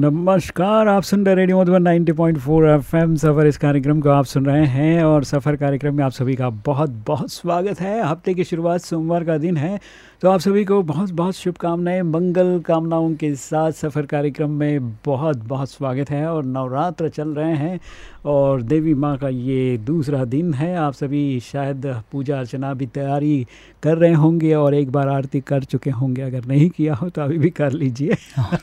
नमस्कार, आप सुन रहे रेडियो मधुबन 90.4 पॉइंट सफ़र इस कार्यक्रम को आप सुन रहे हैं और सफ़र कार्यक्रम में आप सभी का बहुत बहुत स्वागत है। हफ़्ते की शुरुआत सोमवार का दिन है तो आप सभी को बहुत बहुत शुभकामनाएँ मंगल कामनाओं के साथ सफ़र कार्यक्रम में बहुत बहुत स्वागत है और नवरात्र चल रहे हैं और देवी माँ का ये दूसरा दिन है। आप सभी शायद पूजा अर्चना भी तैयारी कर रहे होंगे और एक बार आरती कर चुके होंगे। अगर नहीं किया हो तो अभी भी कर लीजिए।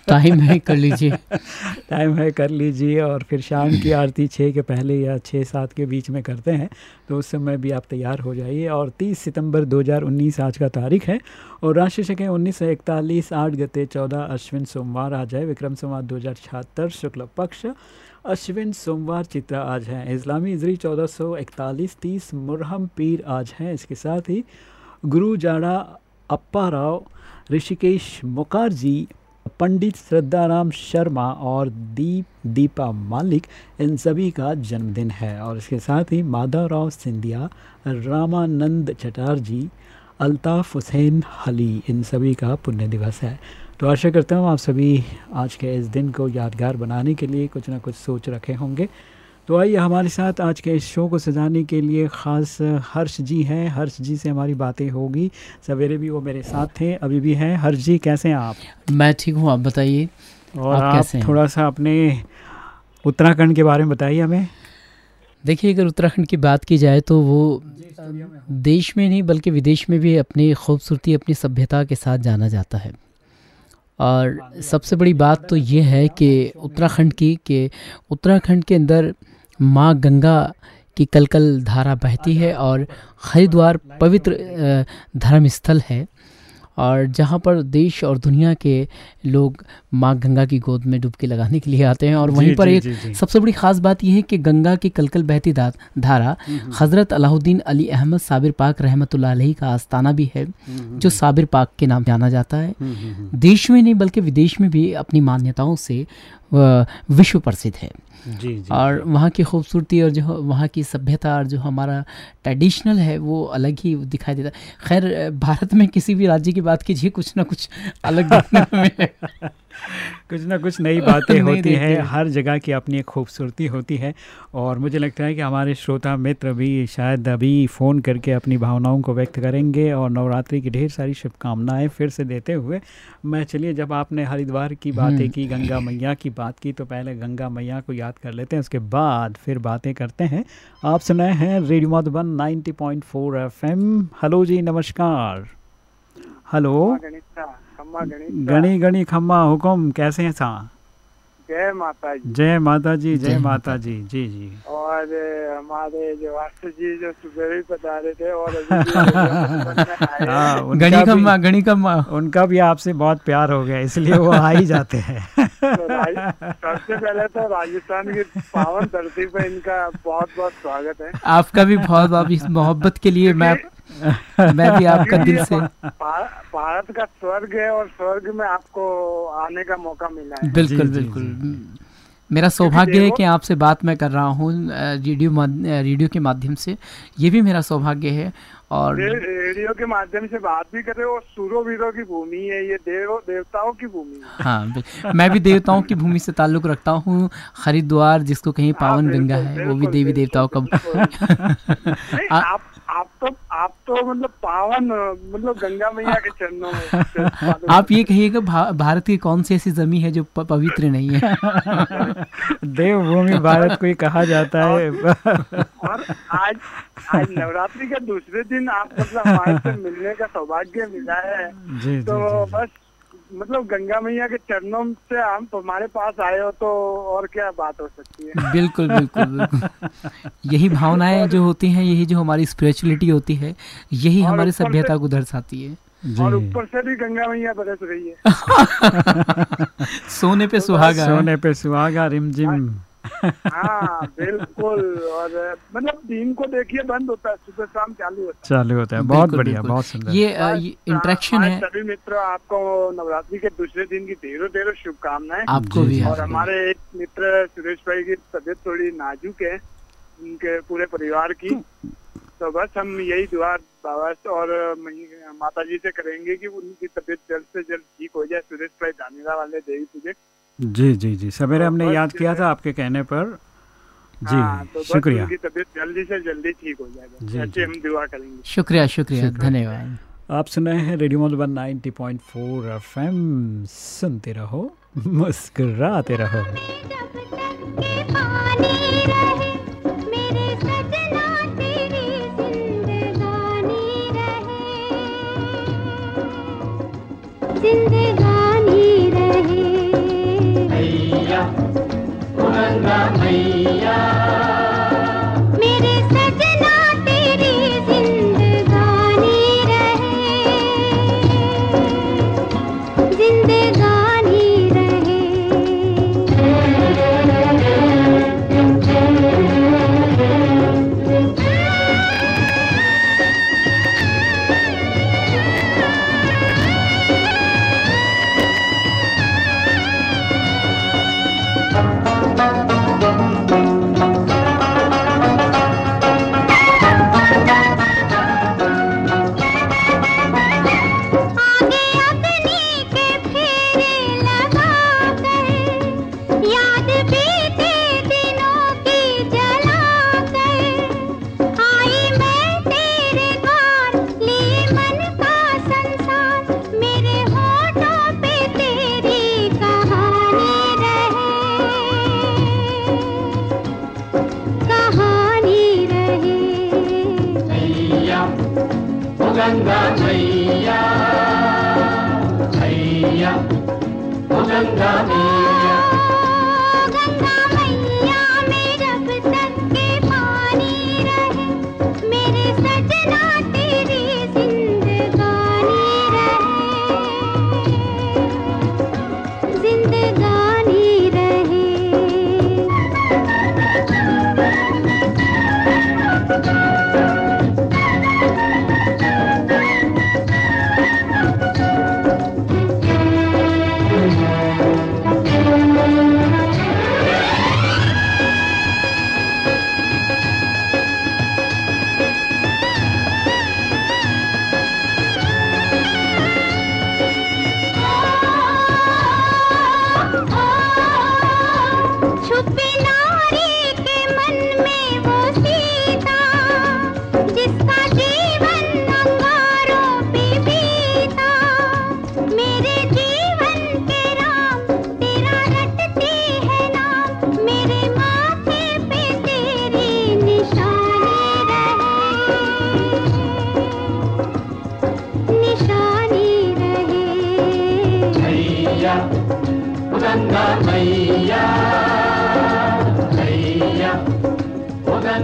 टाइम है कर लीजिए। टाइम है कर लीजिए और फिर शाम की आरती छः के पहले या छः सात के बीच में करते हैं। तो उस समय भी आप तैयार हो जाइए। और 30 सितंबर 2019 आज का तारीख है। और राशि शकें उन्नीस सौ इकतालीस, आठ गते चौदह, अश्विन सोमवार आ जाए विक्रम संवाद दो हज़ार छिहत्तर, शुक्ल पक्ष, अश्विन सोमवार चित्रा आज है। इस्लामी इजरी चौदह सौ इकतालीस, तीस मुरहम पीर आज हैं। इसके साथ ही गुरु जाड़ा अप्पा राव, ऋषिकेश मुखार्जी पंडित श्रद्धाराम शर्मा और दीप दीपा मालिक इन सभी का जन्मदिन है। और इसके साथ ही माधवराव सिंधिया, रामानंद चटर्जी, अल्ताफ़ हुसैन हली इन सभी का पुण्य दिवस है। तो आशा करता हूँ आप सभी आज के इस दिन को यादगार बनाने के लिए कुछ ना कुछ सोच रखे होंगे। तो आइए हमारे साथ आज के इस शो को सजाने के लिए ख़ास हर्ष जी हैं। हर्ष जी से हमारी बातें होगी। सवेरे भी वो मेरे साथ थे अभी भी हैं। हर्ष जी कैसे हैं आप? मैं ठीक हूँ आप बताइए। और आप, आप थोड़ा सा अपने उत्तराखंड के बारे में बताइए हमें। देखिए अगर उत्तराखंड की बात की जाए तो वो देश में नहीं बल्कि विदेश में भी अपनी खूबसूरती अपनी सभ्यता के साथ जाना जाता है। और सबसे बड़ी बात तो ये है कि उत्तराखंड की कि उत्तराखंड के अंदर माँ गंगा की कलकल धारा बहती है और हरिद्वार पवित्र धर्म स्थल है। और जहाँ पर देश और दुनिया के लोग माँ गंगा की गोद में डुबकी लगाने के लिए आते हैं और वहीं पर एक सबसे बड़ी ख़ास बात यह है कि गंगा की कलकल बहती धारा हज़रत अलाउद्दीन अली अहमद साबिर पाक रहमत का आस्थाना भी है जो साबिर पाक के नाम जाना जाता है। देश में नहीं बल्कि विदेश में भी अपनी मान्यताओं से विश्व प्रसिद्ध है। जी, जी, और वहाँ की खूबसूरती और जो वहाँ की सभ्यता और जो हमारा ट्रेडिशनल है वो अलग ही दिखाई देता है। खैर भारत में किसी भी राज्य की बात कीजिए कुछ ना कुछ अलग देखने में मिलेगा। कुछ ना कुछ नई बातें होती हैं हर जगह की अपनी एक खूबसूरती होती है और मुझे लगता है कि हमारे श्रोता मित्र भी शायद अभी फ़ोन करके अपनी भावनाओं को व्यक्त करेंगे और नवरात्रि की ढेर सारी शुभकामनाएँ फिर से देते हुए मैं चलिए जब आपने हरिद्वार की बातें हम्म। की गंगा मैया की बात की तो पहले गंगा मैया को याद कर लेते हैं उसके बाद फिर बातें करते हैं। आप सुनाए हैं radio Madhuban ninety point hello जी नमस्कार। हेलो। खम्मा गणी गणी गणी खम्मा हुकुम कैसे हैं सा जय माता जी जय माता जी जय माता। जी जी जी। और हमारे जो वास्तु जी जो सुबह भी बता रहे थे और हाँ, गणी खम्मा गणी खम्मा। उनका भी आपसे बहुत प्यार हो गया इसलिए वो आ ही जाते हैं। तो सबसे पहले तो राजस्थान की पावन धरती पे इनका बहुत बहुत स्वागत है। आपका भी बहुत बहुत मोहब्बत के लिए मैं मैं भी आपका दिल से भारत का स्वर्ग है और स्वर्ग में आपको आने का मौका मिला है। बिल्कुल बिल्कुल। मेरा सौभाग्य है कि आपसे बात मैं कर रहा हूँ रेडियो रेडियो के माध्यम से। ये भी मेरा सौभाग्य है और रेडियो के माध्यम से बात भी कर रहे हो सूरो वीरों की भूमि है ये देव देवताओं की भूमि हाँ। मैं भी देवताओं की भूमि से ताल्लुक रखता हूँ। हरिद्वार जिसको कहीं हाँ, पावन गंगा है वो भी देवी देवताओं का आप आप तो आप तो मतलब पावन मतलब गंगा मैया के चरणों में आप ये कहिएगा भा, भारत की कौन सी ऐसी जमी है जो पवित्र नहीं है? देवभूमि भारत को ही कहा जाता है। और आज आज नवरात्रि के दूसरे दिन आप मतलब हमारे से मिलने का सौभाग्य मिला है। जी, तो जी, जी, बस मतलब गंगा मैया के चरणों से हम तुम्हारे पास आए हो तो और क्या बात हो सकती है? बिल्कुल बिल्कुल बिल्कुल। यही भावनाएँ जो होती हैं यही जो हमारी स्पिरिचुअलिटी होती है यही हमारी सभ्यता को दर्शाती है। और ऊपर से भी गंगा मैया बरस रही है। सोने पे सुहागा सोने पे सुहागा रिमझिम। हाँ बिल्कुल। और मतलब दिन को देखिए बंद होता है। सुबह शाम चालू होता है। चालू होता है। बहुत बढ़िया बहुत सुंदर। ये, ये इंटरेक्शन है। सभी मित्रों आपको नवरात्रि के दूसरे दिन की ढेरों ढेरों शुभकामनाएँ। आपको भी और हमारे एक मित्र सुरेश भाई की तबीयत थोड़ी नाजुक है उनके पूरे परिवार की। तो बस हम यही दुआ बाबा और माता जी से करेंगे कि उनकी तबीयत जल्द से जल्द ठीक हो जाए। सुरेश भाई धानीरा वाले देवी पूजे जी जी जी। सवेरे हमने याद किया था आपके कहने पर। जी हाँ, तो शुक्रिया। तबीयत जल्दी से जल्दी ठीक हो जाएगा। ऐसे हम दुआ करेंगे। शुक्रिया शुक्रिया। धन्यवाद। आप सुन रहे हैं रेडियो मधुबन 90.4 एफएम। सुनते रहो मुस्कुराते रहो। जिंदगानी रहे। मैया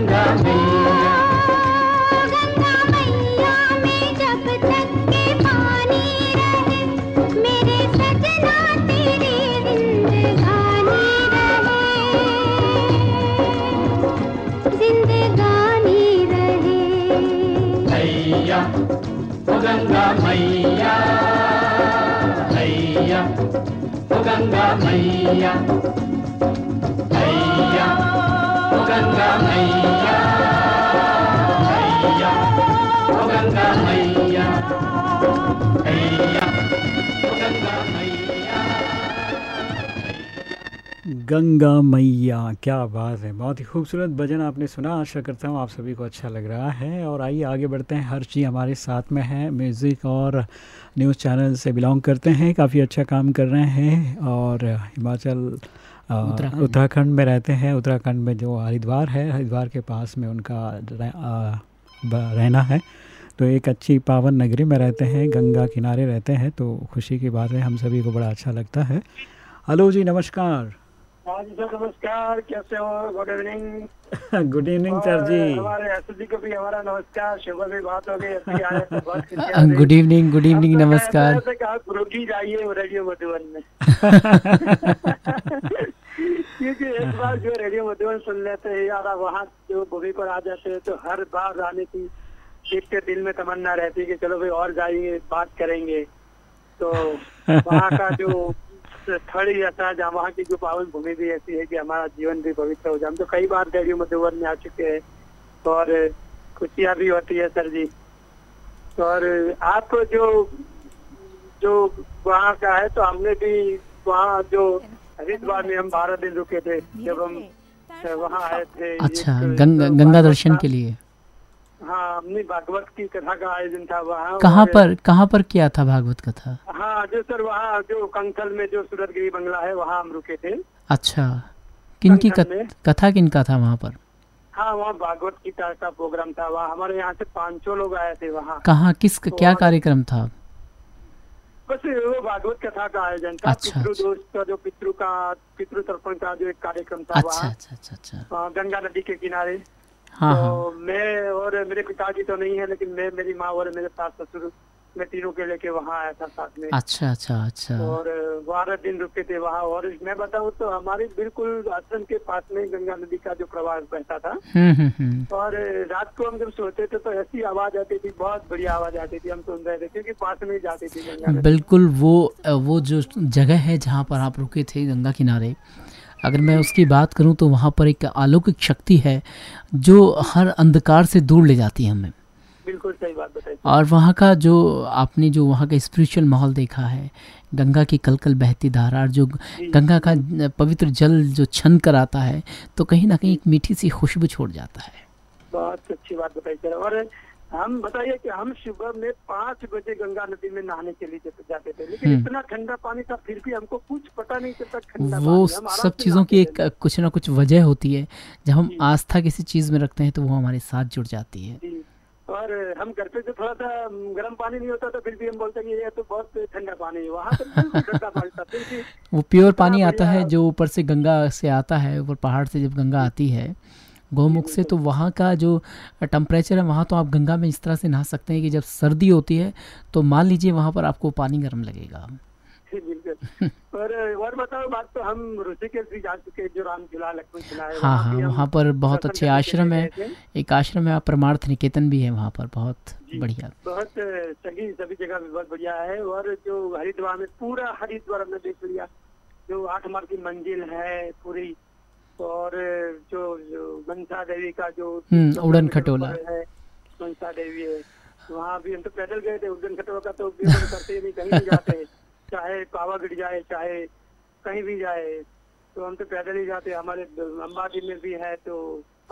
गंगा मैया गंगा मैया में जब तक के पानी रहे मेरे सजना तेरी जिंदगानी रहे। जिंदगानी रहे। मैया ओ गंगा मैया मैया ओ गंगा मैया। मैया ओ गंगा मैया ओ गंगा मैया मैया गंगा मैया, क्या बात है। बहुत ही खूबसूरत भजन आपने सुना। आशा करता हूँ आप सभी को अच्छा लग रहा है। और आइए, आगे बढ़ते हैं। हर चीज़ हमारे साथ में है। म्यूज़िक और न्यूज़ चैनल से बिलोंग करते हैं। काफ़ी अच्छा काम कर रहे हैं। और हिमाचल उत्तराखंड। में। रहते हैं। उत्तराखंड में जो हरिद्वार है हरिद्वार के पास में उनका रहना है। तो एक अच्छी पावन नगरी में रहते हैं गंगा किनारे रहते हैं। तो खुशी की बात है हम सभी को बड़ा अच्छा लगता है। हेलो जी नमस्कार। हाँ जी सर नमस्कार। कैसे हो? Good evening good evening sir जी। हमारे एस जी को भी हमारा नमस्कार। सुबह भी बात हो गई तो। गुड इवनिंग गुड इवनिंग तो नमस्कार। जाइए रेडियो मधुबन में। क्योंकि एक बार जो रेडियो मधुबन सुन लेते हैं यार वहाँ जो भूमि पर आ जाते हैं तो हर बार आने की एक के दिल में तमन्ना रहती है कि चलो भाई और जाएँगे बात करेंगे। तो वहाँ का जो स्थल ही ऐसा है जहाँ वहाँ की जो पावन भूमि भी ऐसी है कि हमारा जीवन भी पवित्र हो जाए। हम तो कई बार रेडियो मधुबन में आ चुके हैं और खुशियाँ भी होती है सर जी। और आप जो जो वहाँ का है तो हमने भी वहाँ जो हरिद्वार में हम बारह दिन रुके थे जब हम वहाँ आए थे अच्छा गंगा दर्शन के लिए? हाँ हमने भागवत की कथा का आयोजन था वहाँ कहाँ पर कहाँ पर किया था भागवत कथा? हाँ जो सर वहाँ जो कंकल में जो सूरतगिरी बंगला है वहाँ हम रुके थे। अच्छा। किनकी कंकल कथ, में। कथा किनका था वहाँ पर? हाँ वहाँ भागवत गीता का प्रोग्राम था वहाँ हमारे यहाँ से पाँच सौ लोग आए थे वहाँ। कहाँ किस क्या कार्यक्रम था? बस वो भागवत कथा का आयोजन था अच्छा, पितृ अच्छा। दोष का जो पितृ का पितृ तर्पण का जो एक कार्यक्रम था अच्छा वहाँ अच्छा अच्छा अच्छा। गंगा नदी के किनारे। हाँ तो हाँ। मैं और मेरे पिताजी तो नहीं है लेकिन मैं मेरी माँ और मेरे सास ससुर मैं तीनों के लेके वहाँ आया था साथ में। अच्छा अच्छा अच्छा। और बारह दिन रुके थे वहाँ और मैं बताऊँ तो हमारे बिल्कुल आश्रम के पास में गंगा नदी का जो प्रवाह बहता था। हम्म हम्म हम्म। और रात को हम जब सोते थे तो ऐसी आवाज़ आती थी बहुत बढ़िया आवाज़ आती थी हम सुन रहे थे क्योंकि पास में ही जाती थी गंगा बिल्कुल वो वो जो जगह है जहाँ पर आप रुके थे गंगा किनारे अगर मैं उसकी बात करूँ तो वहाँ पर एक अलौकिक शक्ति है जो हर अंधकार से दूर ले जाती है हमें। बिल्कुल सही बात बताई। और वहाँ का जो आपने जो वहाँ का स्पिरिचुअल माहौल देखा है गंगा की कलकल बहती धारा और जो गंगा का पवित्र जल जो छन कर आता है तो कहीं ना कहीं एक मीठी सी खुशबू छोड़ जाता है। बहुत अच्छी बात बताई सर। और हम बताइए कि हम सुबह में पाँच बजे गंगा नदी में नहाने के लिए जाते थे लेकिन हम्म। इतना ठंडा पानी था फिर भी हमको कुछ पता नहीं चलता ठंडा वो पानी सब चीज़ों की एक कुछ ना कुछ वजह होती है जब हम आस्था किसी चीज़ में रखते हैं तो वो हमारे साथ जुड़ जाती है। और हम घर पे जो थोड़ा सा गर्म पानी नहीं होता तो फिर भी हम बोलते हैं ये तो बहुत ठंडा पानी है। वहाँ तो ठंडा पानी था वो प्योर पानी आता है जो ऊपर से गंगा से आता है ऊपर पहाड़ से जब गंगा आती है गौमुख से तो वहाँ का जो टेम्परेचर है वहाँ तो आप गंगा में इस तरह से नहा सकते हैं कि जब सर्दी होती है तो मान लीजिए वहाँ पर आपको पानी गर्म लगेगा। और और बताओ बात तो हम ऋषिकेश भी जा चुके हैं जो राम झूला लक्ष्मण झूला है हाँ हाँ वहाँ पर बहुत अच्छे आश्रम है। एक आश्रम है परमार्थ निकेतन भी है वहाँ पर बहुत बढ़िया। बहुत सही सभी जगह भी बहुत बढ़िया है और जो हरिद्वार में पूरा हरिद्वार हमने देख लिया। जो आठ मार की मंजिल है पूरी और जो, मनसा देवी का जो हम्म, उड़न खटोला। है मनसा देवी है। वहाँ भी हम तो पैदल गए थे उड़न खटोला का तो करते ही नहीं कहीं जाते। चाहे पावागढ़ जाए चाहे कहीं भी जाए तो हम तो पैदल ही जाते हमारे अंबाजी में भी है तो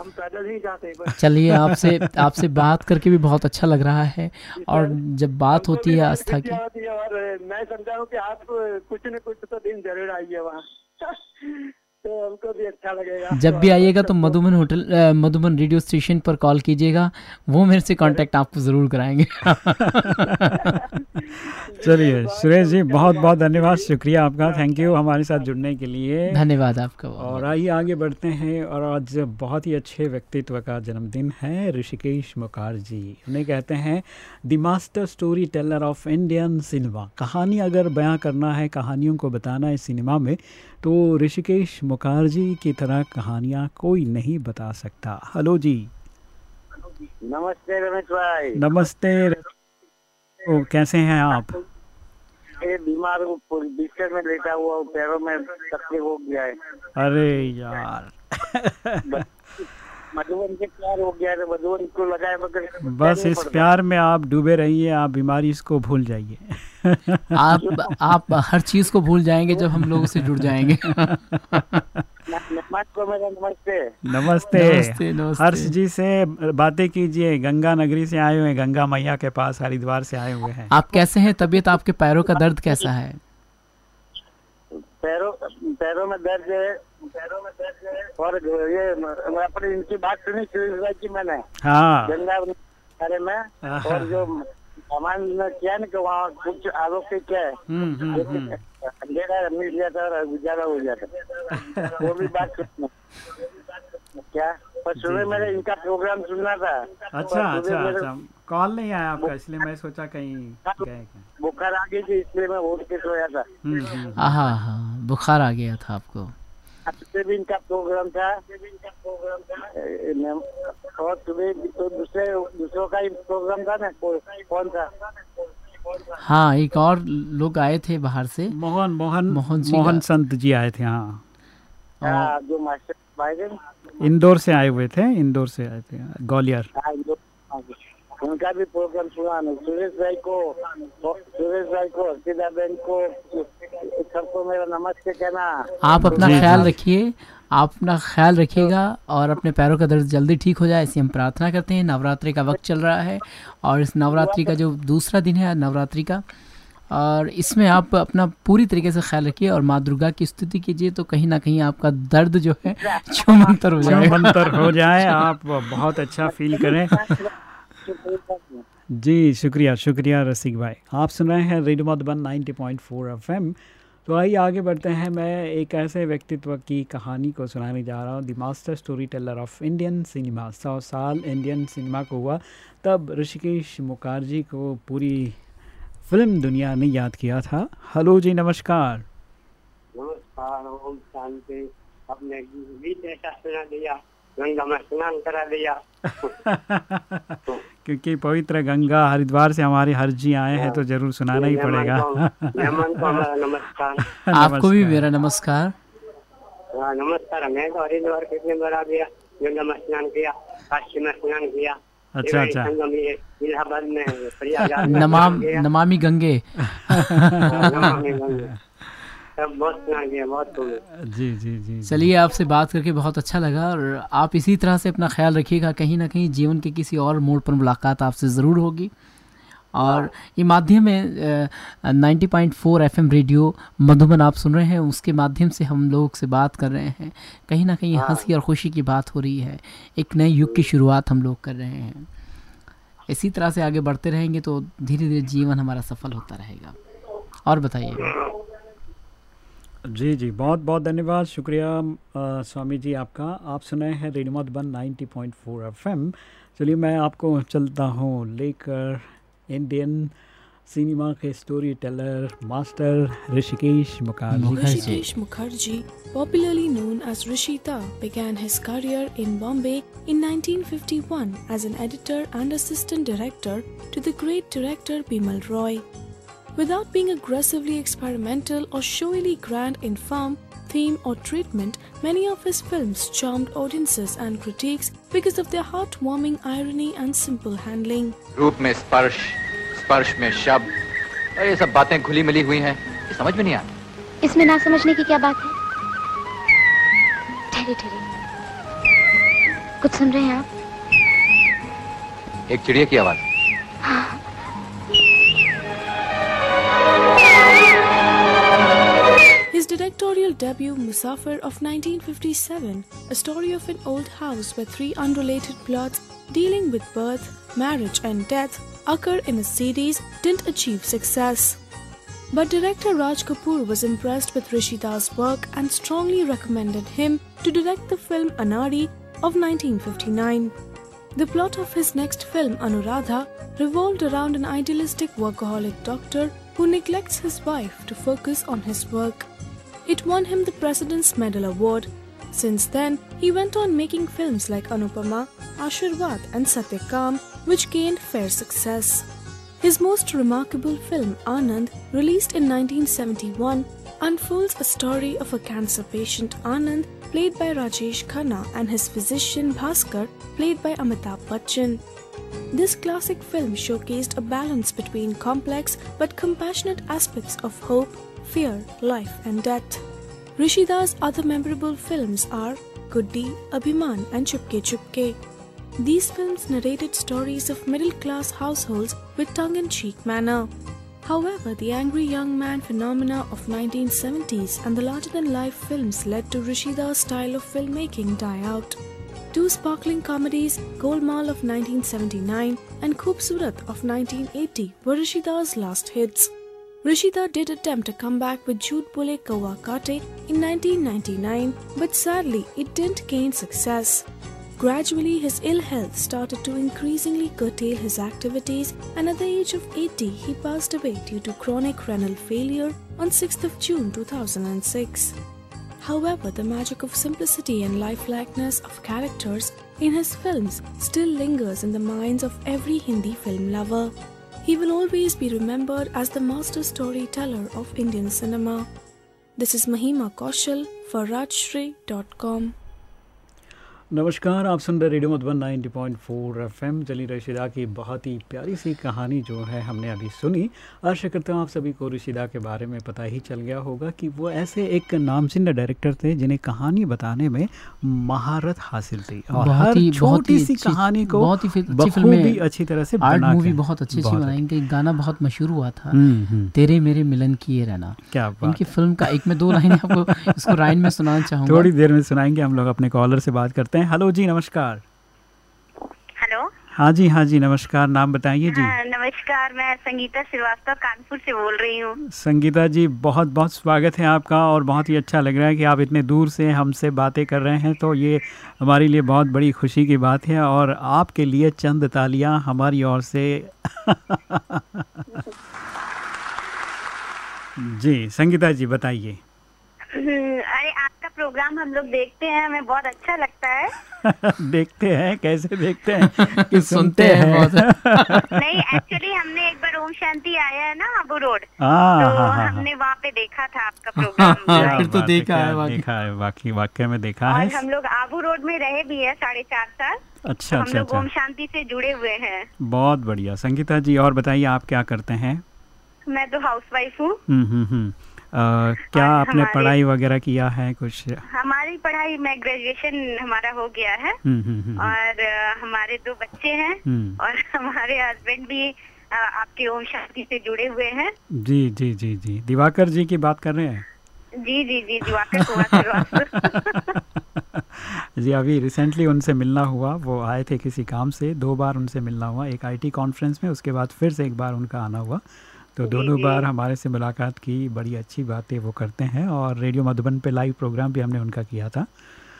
हम पैदल ही जाते चलिए आपसे आपसे बात करके भी बहुत अच्छा लग रहा है और जब बात होती है आस्था की। और मैं समझा हूँ कि आप कुछ न कुछ तो दिन ज़रूर आइए वहाँ। तो हमको भी अच्छा लगेगा। जब भी आइएगा तो Madhuban hotel Madhuban radio station पर कॉल कीजिएगा। वो मेरे से कांटेक्ट आपको ज़रूर कराएँगे। चलिए सुरेश जी बहुत बहुत धन्यवाद। शुक्रिया आपका। थैंक यू हमारे साथ जुड़ने के लिए। धन्यवाद आपका और आइए आगे बढ़ते हैं। और आज बहुत ही अच्छे व्यक्तित्व का जन्मदिन है ऋषिकेश मुखर्जी उन्हें कहते हैं the master story teller of Indian cinema कहानी अगर बयां करना है कहानियों को बताना है सिनेमा में तो ऋषिकेश मुखर्जी की तरह कहानियाँ कोई नहीं बता सकता। हेलो जी। नमस्ते रमेश भाई। नमस्ते ओ, कैसे हैं आप? ये बीमार बिस्तर में लेटा हुआ पैरों में तकलीफ़ हो गया है। अरे यार। मधुबन से प्यार हो गया है मधुबन को लगाए मगर बस इस प्यार में आप डूबे रहिए आप बीमारी इसको भूल जाइए। आप आप हर चीज़ को भूल जाएँगे जब हम लोगों से जुड़ जाएँगे। नमस्ते नमस्ते। नमस्ते। हर्ष जी से बातें कीजिए गंगा नगरी से आए हुए हैं गंगा मैया के पास हरिद्वार से आए हुए हैं। आप कैसे हैं? तबीयत आपके पैरों का दर्द कैसा है? पैरों पैरों में दर्द पैरों में दर्द है और ये मैं अपनी इनकी बात सुनी सुरेश की मैंने। हाँ। गंगा बारे में। और जो सामान ने किया ना कि वहाँ कुछ अलौकिक है हम्म, हम्म, हम्म। अंधेरा मिल जाता और उजाला हो जाता वो भी बात क्या? पर सुबह मेरे इनका प्रोग्राम सुनना था। अच्छा अच्छा अच्छा। कॉल नहीं आया आपका इसलिए मैं सोचा कहीं गए क्या? बुखार आ गई थी इसलिए मैं उठ के सोया था। हाँ हाँ बुखार आ गया था आपको। भी इनका प्रोग्राम था। और सुबह तो दूसरे दूसरों का ही प्रोग्राम था ना कौ- कौन सा हाँ एक और लोग आए थे बाहर से। मोहन मोहन मोहन जी मोहन संत जी आए थे हाँ। हाँ, जो मास्टर भाई थे इंदौर से आए हुए थे इंदौर से आए थे ग्वालियर। हाँ, उनका भी प्रोग्राम सुना सुरेश भाई को सुरेश भाई को हर्षिता बहन को सबको मेरा नमस्ते कहना आप अपना ख्याल रखिए आप अपना ख्याल रखिएगा और अपने पैरों का दर्द जल्दी ठीक हो जाए ऐसी हम प्रार्थना करते हैं। नवरात्रि का वक्त चल रहा है और इस नवरात्रि का जो दूसरा दिन है नवरात्रि का और इसमें आप अपना पूरी तरीके से ख्याल रखिए और माँ दुर्गा की स्तुति कीजिए तो कहीं ना कहीं आपका दर्द जो है छुमंतर हो मंतर हो जाए आप बहुत अच्छा फील करें। जी शुक्रिया शुक्रिया रसिक भाई। आप सुन रहे हैं रेडियो मधुबन 90.4 एफएम। तो आइए आगे बढ़ते हैं। मैं एक ऐसे व्यक्तित्व की कहानी को सुनाने जा रहा हूँ। The master story teller of Indian cinema सौ साल इंडियन सिनेमा को हुआ। तब ऋषिकेश मुखर्जी को पूरी फ़िल्म दुनिया ने याद किया था। हेलो जी नमस्कार। नमस्कार ओम शांति। आपने गीत ऐसा सुना दिया गंगा में स्नान करा दिया। क्योंकि पवित्र गंगा हरिद्वार से हमारे हर जी आए हैं तो ज़रूर सुनाना ही पड़ेगा। नमस्कार। आपको भी मेरा नमस्कार। हाँ नमस्कार। मैं तो हरिद्वार कितने बार आ गया? गंगा में स्नान किया काशी में स्नान किया। अच्छा, अच्छा। इलाहाबाद में प्रयागराज नमाम। नमामि गंगे। जी जी जी जी। चलिए आपसे बात करके बहुत अच्छा लगा और आप इसी तरह से अपना ख्याल रखिएगा कहीं ना कहीं जीवन के किसी और मोड़ पर मुलाकात आपसे ज़रूर होगी। और ये माध्यम है ninety point four F radio Madhuban आप सुन रहे हैं उसके माध्यम से हम लोग से बात कर रहे हैं। कहीं ना कहीं हँसी और खुशी की बात हो रही है। एक नए युग की शुरुआत हम लोग कर रहे हैं। इसी तरह से आगे बढ़ते रहेंगे तो धीरे धीरे जीवन हमारा सफल होता रहेगा। और बताइए। जी जी। बहुत बहुत धन्यवाद। शुक्रिया आ, स्वामी जी आपका। आप सुने हैं रेणुमत बन 90.4 पॉइंट चलिए मैं आपको चलता हूँ लेकर इंडियन सिनेमा के story teller master Rishikesh Mukherjee. Rishikesh Mukherjee popularly known as Rishida began his career in Bombay in 1951 as an editor and assistant director to the great director Bimal Roy Without being aggressively experimental or showily grand in form, theme, or treatment, many of his films charmed audiences and critics because of their heartwarming irony and simple handling. रूप में स्पर्श स्पर्श में शब्द और ये सब बातें खुली मिली हुई हैं ये समझ में नहीं आती इसमें ना समझने की क्या बात है ठहरे ठहरे कुछ सुन रहे हैं आप एक चिड़िया की आवाज His directorial debut, Musafir of 1957, a story of an old house where three unrelated plots dealing with birth, marriage, and death occur in a series, didn't achieve success. But director Raj Kapoor was impressed with Rishita's work and strongly recommended him to direct the film Anari of 1959. The plot of his next film, Anuradha, revolved around an idealistic workaholic doctor who neglects his wife to focus on his work. It won him the President's Medal Award. Since then, he went on making films like Anupama, Ashirwad, and Satyakam, which gained fair success. His most remarkable film, Anand, released in 1971, unfolds a story of a cancer patient Anand, played by Rajesh Khanna, and his physician Bhaskar, played by Amitabh Bachchan. This classic film showcased a balance between complex but compassionate aspects of hope, fear, life, and death. Rishida's other memorable films are Guddi, Abhiman, and Chupke Chupke. These films narrated stories of middle class households with tongue in cheek manner. However, the angry young man phenomena of 1970s and the larger than life films led to Rishida's style of filmmaking die out. Two sparkling comedies, Golmaal of 1979 and Khoobsurat of 1980, were Rishida's last hits. Rishida did attempt a comeback with Jhoot Bole Kawa in 1999, but sadly it didn't gain success. Gradually, his ill health started to increasingly curtail his activities, and at the age of 80, he passed away due to chronic renal failure on 6th of June 2006. However, the magic of simplicity and lifelikeness of characters in his films still lingers in the minds of every Hindi film lover. He will always be remembered as the master storyteller of Indian cinema. This is Mahima Kaushal for Rajshri.com. नमस्कार आप सुन रहे radio Madhuban 90.4 FM. जली रशीदा की बहुत ही प्यारी सी कहानी जो है हमने अभी सुनी। आशा करता हूँ आप सभी को रशीदा के बारे में पता ही चल गया होगा कि वो ऐसे एक नामचिन डायरेक्टर थे जिन्हें कहानी बताने में महारत हासिल थी। और हर छोटी सी कहानी को बहुत ही बखूबी अच्छी तरह से आर्ट मूवी बहुत अच्छी अच्छी बनाई। इनका गाना बहुत मशहूर हुआ था हम्म, हम्म। तेरे मेरे मिलन किए रहना। क्या इनकी फ़िल्म का एक में दो लाइन आपको इसको राइन में सुनाना चाहूँगा। थोड़ी देर में सुनाएँगे हम लोग अपने कॉलर से बात करते हैं। हैं हेलो जी नमस्कार। हेलो। हाँ जी हाँ जी नमस्कार नाम बताइए जी। हाँ, नमस्कार मैं संगीता श्रीवास्तव कानपुर से बोल रही हूँ। संगीता जी बहुत बहुत स्वागत है आपका और बहुत ही अच्छा लग रहा है कि आप इतने दूर से हमसे बातें कर रहे हैं तो ये हमारे लिए बहुत बड़ी खुशी की बात है और आपके लिए चंद तालियाँ हमारी ओर से। जी संगीता जी बताइए। अरे आपका प्रोग्राम हम लोग देखते हैं हमें बहुत अच्छा लगता है। देखते हैं कैसे देखते हैं? कि सुनते हैं नहीं एक्चुअली हमने एक बार ओम शांति आया है ना अबू रोड। हाँ, तो हाँ, हाँ, हमने वहाँ पे देखा था आपका प्रोग्राम फिर तो देखा है देखा है बाकी वाक्य में देखा है। हम लोग आबू रोड में रहे भी है साढ़े चार साल। अच्छा हम अच्छा लोग ओम अच्छा शांति से जुड़े हुए हैं। बहुत बढ़िया। संगीता जी और बताइए आप क्या करते हैं? मैं तो हाउस वाइफ हूँ अ, क्या आपने पढ़ाई वगैरह किया है कुछ? हमारी पढ़ाई मैं ग्रेजुएशन हमारा हो गया है। हम्म हम्म हम्म, हम्म। और हमारे दो बच्चे हैं। और हमारे हस्बैंड भी आपके ओम शांति से जुड़े हुए हैं। जी जी जी जी। दिवाकर जी की बात कर रहे हैं? जी जी जी दिवाकर जी अभी रिसेंटली उनसे मिलना हुआ। वो आए थे किसी काम से। दो बार उनसे मिलना हुआ। एक आईटी कॉन्फ्रेंस में उसके बाद फिर से एक बार उनका आना हुआ। तो दोनों बार हमारे से मुलाकात की बड़ी अच्छी बातें वो करते हैं और रेडियो मधुबन पे लाइव प्रोग्राम भी हमने उनका किया था।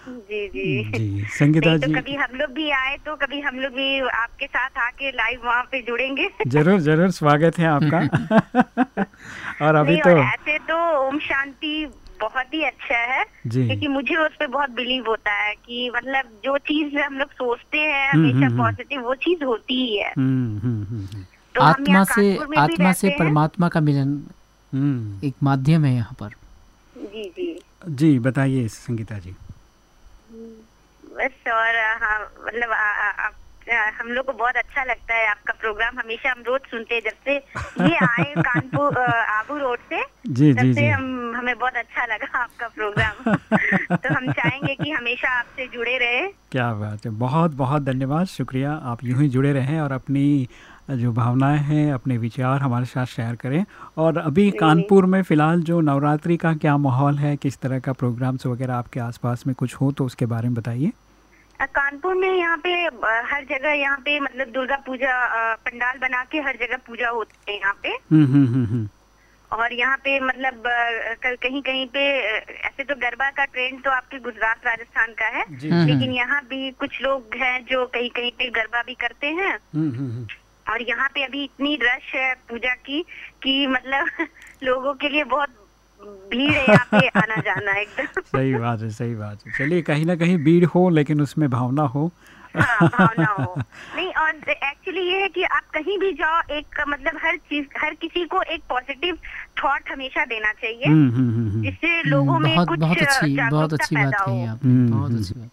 जी जी। जी संगीता तो जी। कभी हम लोग भी आए तो कभी हम लोग भी आपके साथ आके लाइव वहाँ पे जुड़ेंगे। ज़रूर ज़रूर स्वागत है आपका। और अभी तो ऐसे तो ओम शांति बहुत ही अच्छा है क्योंकि मुझे उस पर बहुत बिलीव होता है कि मतलब जो चीज़ हम लोग सोचते हैं हम्म, हमेशा हम्म, हम्म। पॉजिटिव वो चीज़ होती ही है। हम्म हम्म हम्म हम्म, तो आत्मा से आत्मा से परमात्मा का मिलन हम्म। एक माध्यम है यहाँ पर। जी जी। जी बताइए संगीता जी। बस और हाँ मतलब हम लोग को बहुत अच्छा लगता है आपका प्रोग्राम। हमेशा हम रोज सुनते हैं जब से ये आए कानपुर आबू रोड से जी तब जी से जी। हम हमें बहुत अच्छा लगा आपका प्रोग्राम। तो हम चाहेंगे कि हमेशा आपसे जुड़े रहे। क्या बात है। बहुत बहुत धन्यवाद। शुक्रिया। आप यूँ ही जुड़े रहें और अपनी जो भावनाएँ हैं अपने विचार हमारे साथ शेयर करें। और अभी कानपुर में फ़िलहाल जो नवरात्रि का क्या माहौल है किस तरह का प्रोग्राम्स वगैरह आपके आसपास में कुछ हो तो उसके बारे में बताइए। कानपुर में यहाँ पे हर जगह यहाँ पे मतलब दुर्गा पूजा पंडाल बना के हर जगह पूजा होती है यहाँ पे। हम्म हम्म हम्म और यहाँ पे मतलब कहीं कहीं पे ऐसे तो गरबा का ट्रेंड तो आपके गुजरात राजस्थान का है। लेकिन यहाँ भी कुछ लोग हैं जो कहीं कहीं पे गरबा भी करते हैं। और यहाँ पे अभी इतनी रश है पूजा की कि मतलब लोगों के लिए बहुत भीड़ है यहाँ पे आना जाना एकदम। सही बात है सही बात है। चलिए कहीं ना कहीं भीड़ हो लेकिन उसमें भावना हो। हाँ भावना हो। नहीं और एक्चुअली ये है कि आप कहीं भी जाओ एक मतलब हर चीज़ हर किसी को एक पॉजिटिव थॉट हमेशा देना चाहिए हम्म हम्म हम्म हम्म। जिससे लोगों में बहुत कुछ बहुत अच्छी बहुत अच्छी बात कही हो। आपने बहुत। अच्छी बात।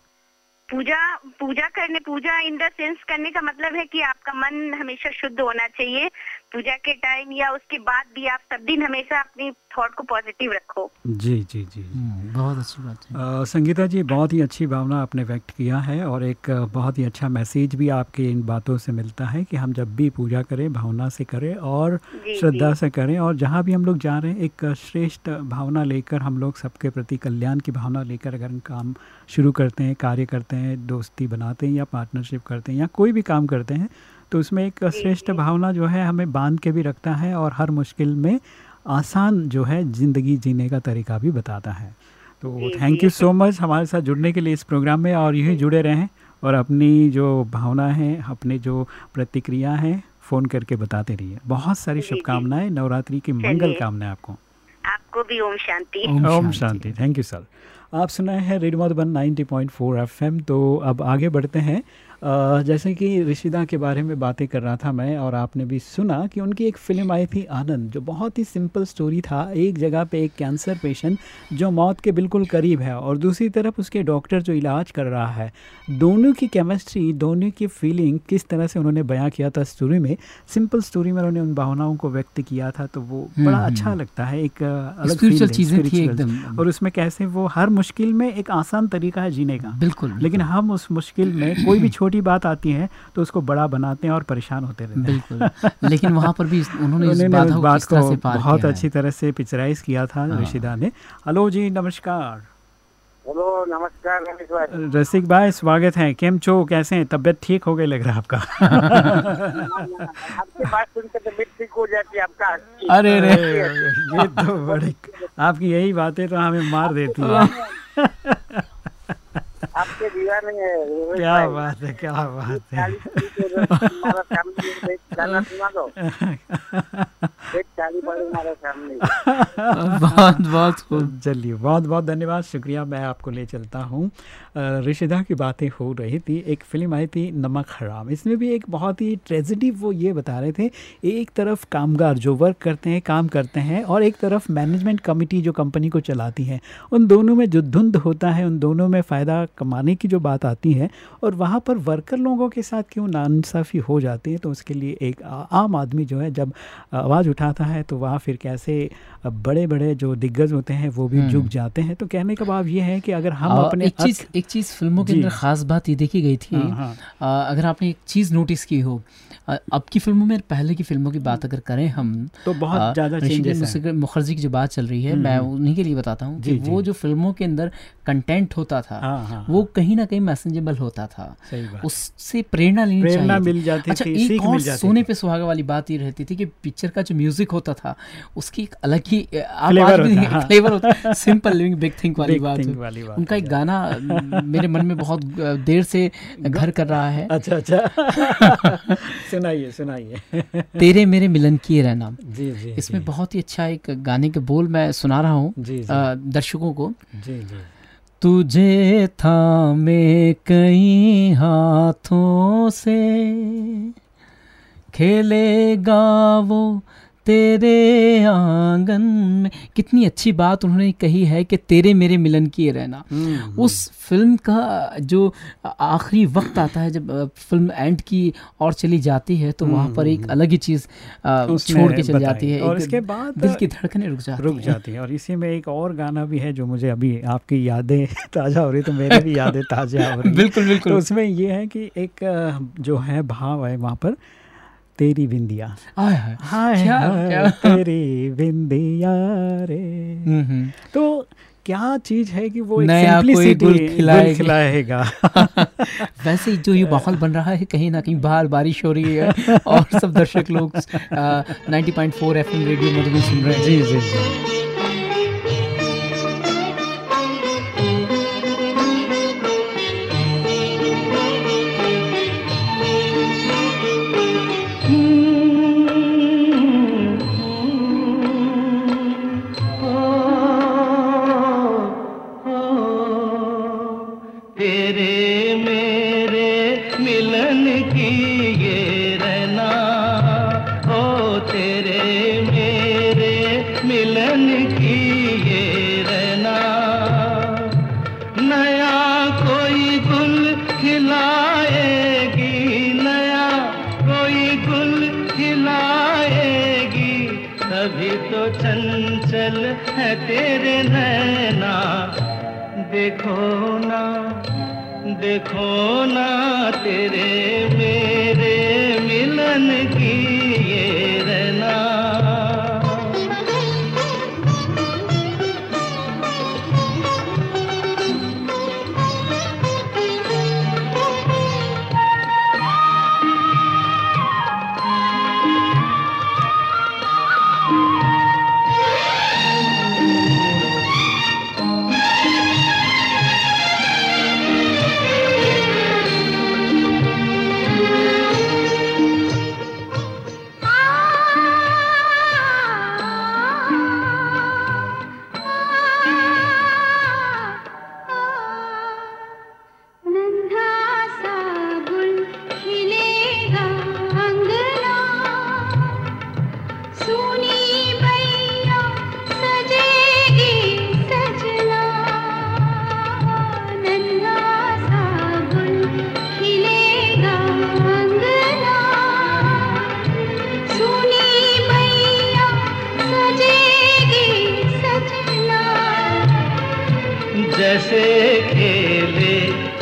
पूजा पूजा करने, पूजा इन द सेंस करने का मतलब है कि आपका मन हमेशा शुद्ध होना चाहिए। पूजा के टाइम या उसके बाद भी आप सब दिन हमेशा अपनी थॉट को पॉजिटिव रखो। जी जी जी हम्म, बहुत अच्छी बात है। अ, संगीता जी बहुत ही अच्छी भावना आपने व्यक्त किया है और एक बहुत ही अच्छा मैसेज भी आपके इन बातों से मिलता है कि हम जब भी पूजा करें भावना से करें और श्रद्धा से करें और जहाँ भी हम लोग जा रहे हैं एक श्रेष्ठ भावना लेकर हम लोग सबके प्रति कल्याण की भावना लेकर अगर हम काम शुरू करते हैं कार्य करते हैं दोस्ती बनाते हैं या पार्टनरशिप करते हैं या कोई भी काम करते हैं तो उसमें एक श्रेष्ठ भावना जो है हमें बाँध के भी रखता है और हर मुश्किल में आसान जो है ज़िंदगी जीने का तरीका भी बताता है। तो थैंक यू सो मच हमारे साथ जुड़ने के लिए इस प्रोग्राम में और यूँ ही जुड़े रहें और अपनी जो भावना है अपने जो प्रतिक्रिया है फ़ोन करके बताते रहिए। बहुत सारी। शुभकामनाएँ नवरात्रि की मंगल। कामनाएँ आपको। आपको भी ओम शांति। ओम शांति। थैंक यू सर आप सुनाए हैं रेडियो मधुबन 90.4 एफएम तो अब आगे बढ़ते हैं। जैसे कि ऋषिदा के बारे में बातें कर रहा था मैं और आपने भी सुना कि उनकी एक फ़िल्म आई थी आनंद जो बहुत ही सिंपल स्टोरी था एक जगह पे एक कैंसर पेशेंट जो मौत के बिल्कुल करीब है और दूसरी तरफ़ उसके डॉक्टर जो इलाज कर रहा है। दोनों की केमिस्ट्री दोनों की फीलिंग किस तरह से उन्होंने बयां किया था स्टोरी में सिंपल स्टोरी में उन्होंने उन भावनाओं को व्यक्त किया था तो वो बड़ा हम्म, अच्छा हम्म। लगता है एक अलग चीज़ें थी एकदम। और उसमें कैसे वो हर मुश्किल में एक आसान तरीका है जीने का। बिल्कुल लेकिन हम उस मुश्किल में कोई भी छोटी बात आती है तो उसको बड़ा बनाते हैं और परेशान होते रहते हैं। बिल्कुल। लेकिन वहाँ पर भी उन्होंने इस बात, को, बात को बहुत अच्छी तरह से पिक्चराइज किया था हाँ। ऋषिदा ने। हेलो जी नमस्कार। हेलो नमस्कार रसिक भाई स्वागत है। केम छो? कैसे हैं? तबियत ठीक हो गई लग रहा है आपका? आपकी बात सुनकर तबियत ठीक हो जाती है आपका। अरे अरे ये तो बड़ी आपकी यही बातें तो हमें मार देती है। आपके दीवाने हैं क्या बात है क्या बात है। बहुत बहुत खूब। चलिए बहुत बहुत धन्यवाद। शुक्रिया मैं आपको ले चलता हूँ। रिशिदा की बातें हो रही थी। एक फ़िल्म आई थी नमक हराम। इसमें भी एक बहुत ही ट्रेजिडी वो ये बता रहे थे एक तरफ़ कामगार जो वर्क करते हैं काम करते हैं और एक तरफ़ मैनेजमेंट कमिटी जो कंपनी को चलाती है। उन दोनों में जो धुंध होता है उन दोनों में फ़ायदा कमाने की जो बात आती है और वहाँ पर वर्कर लोगों के साथ क्यों नाइंसाफ़ी हो जाती है तो उसके लिए एक आम आदमी जो है जब आवाज़ उठाता है तो वहाँ फिर कैसे बड़े बड़े जो दिग्गज होते हैं वो भी झुक जाते हैं। तो कहने का भाव ये है कि अगर हम अपने एक चीज़ एक चीज़ फ़िल्मों के अंदर ख़ास बात ये देखी गई थी हाँ, हाँ। अगर आपने एक चीज़ नोटिस की हो अब की फ़िल्मों में पहले की फ़िल्मों की बात अगर करें हम तो बहुत ज़्यादा मुखर्जी की जो बात चल रही है मैं हम्म, हम्म। उन्हीं के लिए बताता हूँ कि वो जो। फ़िल्मों के अंदर कंटेंट होता था हाँ, वो। कहीं ना कहीं मैसेजेबल होता था। उससे प्रेरणा लेनी प्रेरणा मिल जाती अच्छा एक और सोने पे सुहागा वाली बात ये रहती थी कि पिक्चर का जो म्यूज़िक होता था उसकी एक अलग ही फ्लेवर होता सिंपल लिविंग बिग थिंक वाली बात। उनका एक गाना मेरे मन में बहुत देर से घर कर रहा है। अच्छा अच्छा। सुनाइए सुनाइए। तेरे मेरे मिलन किए रहना जी जी इसमें बहुत ही अच्छा एक गाने के बोल मैं सुना रहा हूँ दर्शकों को। जी जी। तुझे थामे कई हाथों से खेलेगा वो तेरे आँगन में। कितनी अच्छी बात उन्होंने कही है कि तेरे मेरे मिलन किए रहना हम्म। उस फ़िल्म का जो आखिरी वक्त आता है जब फ़िल्म एंड की और चली जाती है तो वहाँ पर एक हम्म। अलग ही चीज़ छोड़ के चली जाती है। और इसके बाद दिल की धड़कने रुक जाती रुक जाती है। और इसी में एक और गाना भी है जो मुझे अभी आपकी यादें ताज़ा हो रही तो मेरी भी यादें ताज़ा हो रही बिल्कुल बिल्कुल। तो उसमें ये है कि एक जो है भाव है वहाँ पर तेरी बिंदिया हाय। हाय तेरी बिंदिया रे। हम्म, हम्म। तो क्या चीज़ है कि वो नया कोई गुल खिलाएगा, खिलाएगा। वैसे जो ये माहौल बन रहा है कहीं ना कहीं बाहर बारिश हो रही है और सब दर्शक लोग 90.4 एफएम रेडियो मधुबन सुन रहे हैं। जी जी जी।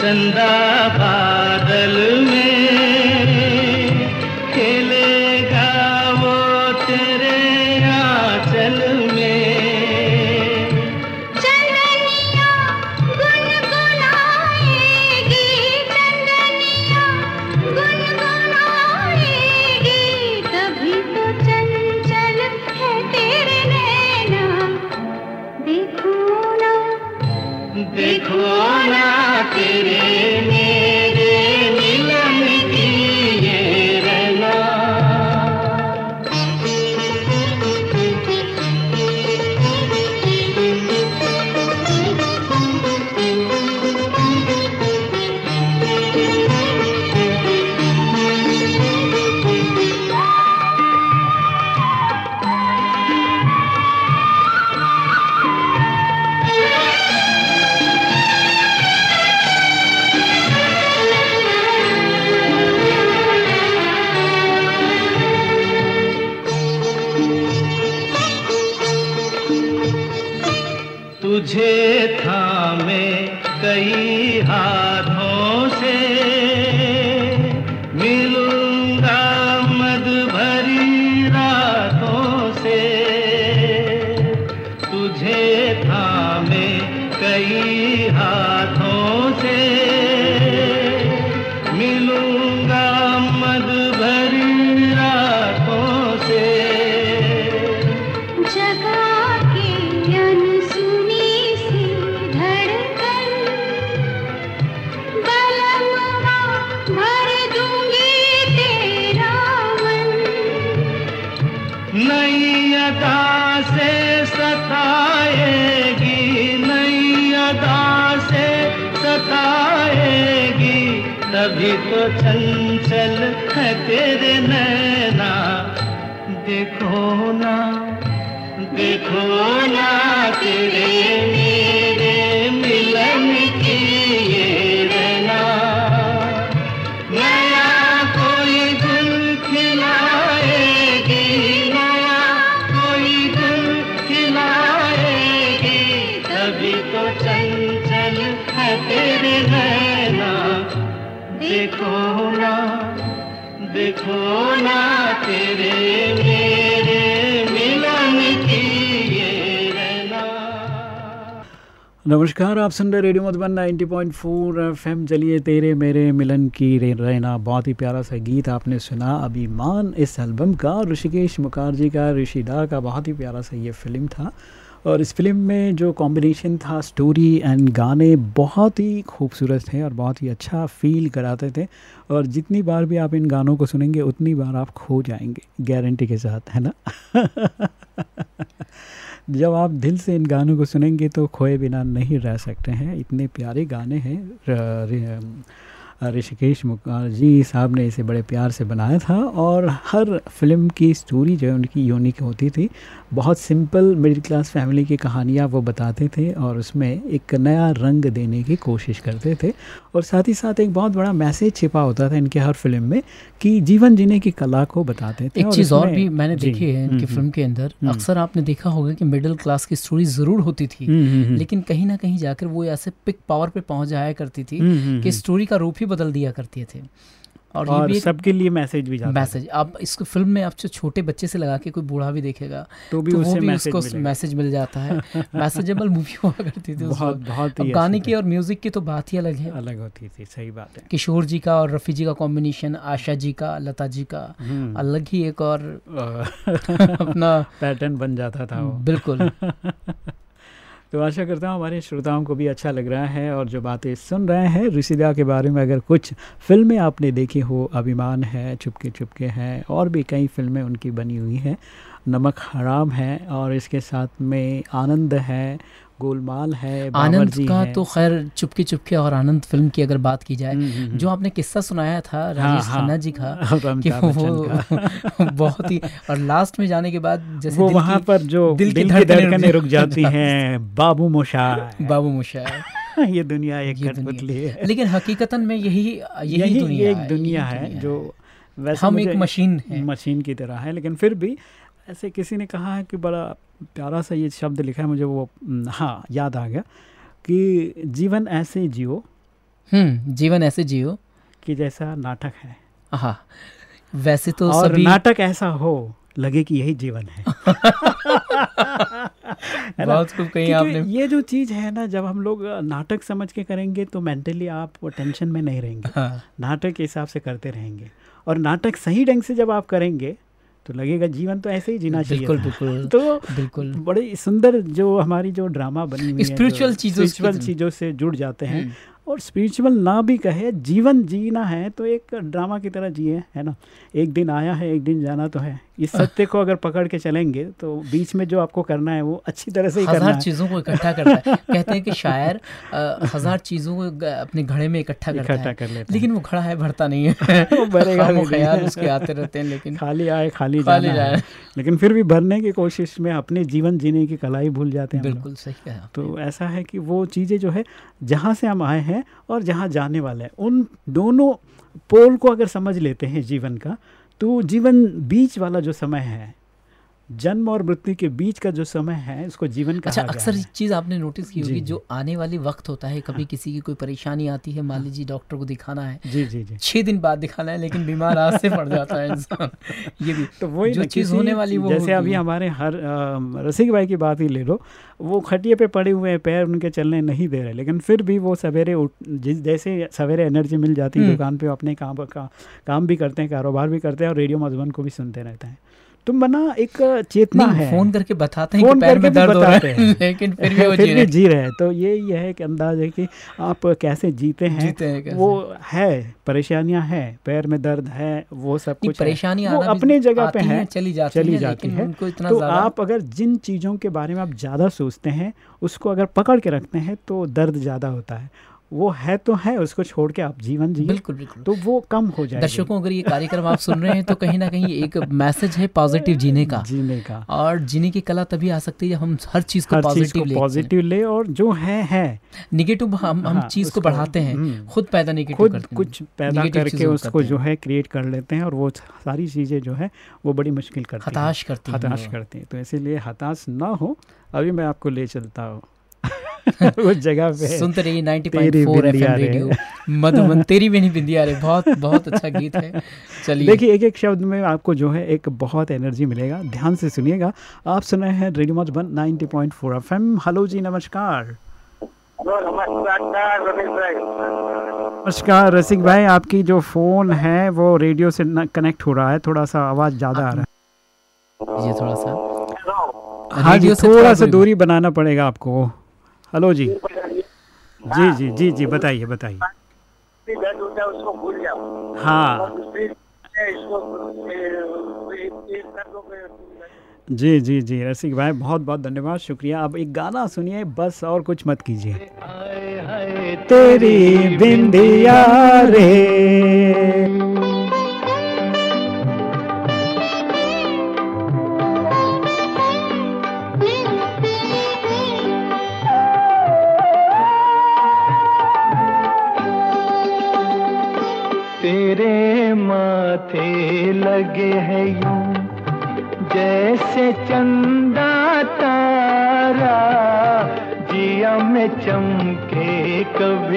चंदा आप सुन रहे रेडियो मधुबन 90.4 एफएम। चलिए, तेरे मेरे मिलन की रे, रहना बहुत ही प्यारा सा गीत आपने सुना। अभिमान इस एल्बम का, ऋषिकेश मुखर्जी का ऋषिदा का बहुत ही प्यारा सा ये फ़िल्म था। और इस फ़िल्म में जो कॉम्बिनेशन था स्टोरी एंड गाने बहुत ही खूबसूरत थे और बहुत ही अच्छा फील कराते थे। और जितनी बार भी आप इन गानों को सुनेंगे, उतनी बार आप खो जाएँगे गारंटी के साथ, है ना? जब आप दिल से इन गानों को सुनेंगे तो खोए बिना नहीं रह सकते हैं। इतने प्यारे गाने हैं ऋषिकेश मुखर्जी साहब ने इसे बड़े प्यार से बनाया था और हर फ़िल्म की स्टोरी जो है उनकी यूनिक होती थी बहुत सिंपल मिडिल क्लास फैमिली की कहानियाँ वो बताते थे और उसमें एक नया रंग देने की कोशिश करते थे और साथ ही साथ एक बहुत बड़ा मैसेज छिपा होता था इनके हर फ़िल्म में कि जीवन जीने की कला को बताते थे एक चीज़ और भी मैंने देखी है इनकी हम्म, फ़िल्म के अंदर हम्म। अक्सर आपने देखा होगा कि मिडिल क्लास की स्टोरी ज़रूर होती थी हम्म, हम्म, हम्म। लेकिन कहीं ना कहीं जाकर वो ऐसे पिक पावर पे पहुँच जाया करती थी हम्म, हम्म, कि हम्म। स्टोरी का रूप ही बदल दिया करते थे। और, और सबके लिए मैसेज भी जाता मैसेज। अब इसको फ़िल्म में आप जो छोटे बच्चे से लगा के कोई बूढ़ा भी देखेगा तो भी वो उससे भी उसको मैसेज मिल जाता है। मैसेजेबल मूवी हुआ करती थी बहुत- बहुत ही गाने की और म्यूज़िक की तो बात ही अलग है। अलग होती थी सही बात है। किशोर जी का और रफ़ी जी का कॉम्बिनेशन आशा जी का लता जी का हम्म। अलग ही एक और अपना पैटर्न बन जाता था बिल्कुल। तो आशा करता हूँ हमारे श्रोताओं को भी अच्छा लग रहा है और जो बातें सुन रहे हैं, ऋषिदा के बारे में अगर कुछ फ़िल्में आपने देखी हो, अभिमान है, चुपके चुपके हैं, और भी कई फ़िल्में उनकी बनी हुई हैं, नमक हराम है और इसके साथ में आनंद है गोलमाल है आनंद बावर्ची का है। तो खैर चुपके चुपके और आनंद फ़िल्म की अगर बात की जाए हम्म, हम्म, जो आपने किस्सा सुनाया था हाँ, राजेश हाँ। खन्ना जी का कि वो बहुत ही और लास्ट में जाने के बाद जैसे वो दिल वहाँ की- पर जो दिल की धड़कनें रुक जाती हैं बाबू मोशाय। बाबू मोशाय। ये दुनिया एक कठपुतली है। लेकिन हकीकतन में यही यही, एक दुनिया है जो वैसे हम एक मशीन हैं। मशीन की तरह है लेकिन फिर भी ऐसे किसी ने कहा है कि बड़ा प्यारा सा ये शब्द लिखा है मुझे वो हाँ याद आ गया कि जीवन ऐसे जियो। हम्म जीवन ऐसे जियो। कि जैसा नाटक है। हाँ वैसे तो और सभी नाटक ऐसा हो लगे कि यही जीवन है। बहुत खूब कही आपने। ये जो चीज़ है ना जब हम लोग नाटक समझ के करेंगे तो मेंटली आप वो टेंशन में नहीं रहेंगे। हाँ। नाटक के हिसाब से करते रहेंगे। और नाटक सही ढंग से जब आप करेंगे तो लगेगा जीवन तो ऐसे ही जीना चाहिए बिल्कुल। बिल्कुल तो बिल्कुल। बड़ी सुंदर जो हमारी जो ड्रामा बनी हुई है स्पिरिचुअल चीज़ों स्पिरिचुअल चीज़ों से जुड़ जाते हैं। हम्म। और स्पिरिचुअल ना भी कहे जीवन जीना है तो एक ड्रामा की तरह जिए है ना? एक दिन आया है एक दिन जाना तो है। इस सत्य को अगर पकड़ के चलेंगे तो बीच में जो आपको करना है वो अच्छी तरह से ही करना हज़ार है। चीज़ों को इकट्ठा करता है। कहते हैं कि शायर अ, हज़ार चीज़ों को अपने घड़े में इकट्ठा करता है। कर लेते लेकिन वो घड़ा है भरता नहीं है। वो भरेगा। ख्याल उसके आते रहते हैं लेकिन खाली आए खाली, खाली जाए। लेकिन फिर भी भरने की कोशिश में अपने जीवन जीने की कला ही भूल जाते हैं बिल्कुल सही कहा तो ऐसा है कि वो चीज़ें जो है जहाँ से हम आए हैं और जहाँ जाने वाले हैं उन दोनों पोल को अगर समझ लेते हैं जीवन का तो जीवन बीच वाला जो समय है जन्म और मृत्यु के बीच का जो समय है उसको जीवन का अच्छा अक्सर है। एक चीज़ आपने नोटिस की होगी जो। आने वाली वक्त होता है कभी किसी की कोई परेशानी आती है मान लीजिए डॉक्टर को दिखाना है जी जी जी। छह दिन बाद दिखाना है लेकिन बीमार आज से पड़ जाता है इंसान। ये भी तो वही जो चीज़ होने वाली वो जैसे अभी हमारे हर रसिक भाई की बात ही ले लो वो खटिए पे पड़े हुए हैं पैर उनके चलने नहीं दे रहे लेकिन फिर भी वो सवेरे उठ जिस जैसे सवेरे एनर्जी मिल जाती है हम्म। दुकान पे अपने काम का काम भी करते हैं कारोबार भी करते हैं और रेडियो मधुबन को भी सुनते रहते हैं। तो बना एक चेतना है। फ़ोन करके बताते हैं कि फ़ोन पैर करके में भी दर्द हो रहा है लेकिन फिर भी वो फिर भी जी रहे हैं। तो ये यह है कि अंदाज है कि आप कैसे जीते हैं। जीते हैं कैसे। वो है परेशानियाँ हैं पैर में दर्द है वो सब कुछ। परेशानियाँ वो अपने जगह पे हैं, है चली जाती चली जाती है। तो आप अगर जिन चीज़ों के बारे में आप ज़्यादा सोचते हैं उसको अगर पकड़ के रखते हैं तो दर्द ज़्यादा होता है। वो है तो है उसको छोड़ के आप जीवन जी बिल्कुल बिल्कुल। तो वो कम हो जाए दर्शकों अगर ये कार्यक्रम आप सुन रहे हैं तो कहीं ना कहीं एक मैसेज है पॉजिटिव जीने का। जीने का। और जीने की कला तभी आ सकती है जब हम हर चीज़ को पॉजिटिव ले पॉजिटिव ले और जो है है। निगेटिव हम हम हाँ, चीज़ को बढ़ाते हैं हम्म। खुद पैदा निगेटिव खुद कुछ पैदा करके उसको जो है क्रिएट कर लेते हैं और वो सारी चीज़ें जो है वो बड़ी मुश्किल करती हैं। हताश करती हैं। हताश। करती हैं। तो इसीलिए हताश ना हो। अभी मैं आपको ले चलता हूँ। उस जगह पे। सुनते रहिए तेरी 90.4 बिंदिया एफएम। रेडियो। मधुबन तेरी भी नहीं बिंदिया रे बहुत बहुत अच्छा गीत है। चलिए। देखिए एक एक शब्द में आपको जो है एक बहुत एनर्जी मिलेगा। ध्यान से सुनिएगा। आप सुन रहे हैं रेडियो मधुबन 90.4 एफएम। हेलो जी नमस्कार। हेलो नमस्कार नमस्कार रसिक भाई आपकी जो फ़ोन है वो रेडियो से कनेक्ट हो रहा है। थोड़ा सा आवाज़ ज़्यादा आ रहा है। ये थोड़ा सा हाँ जी थोड़ा सा दूरी बनाना पड़ेगा आपको। हेलो जी। जी जी जी जी बताइए बताइए। है हाँ। है, जी जी जी रसिक भाई बहुत बहुत धन्यवाद शुक्रिया। अब एक गाना सुनिए बस और कुछ मत कीजिए। तेरी बिंदिया रे।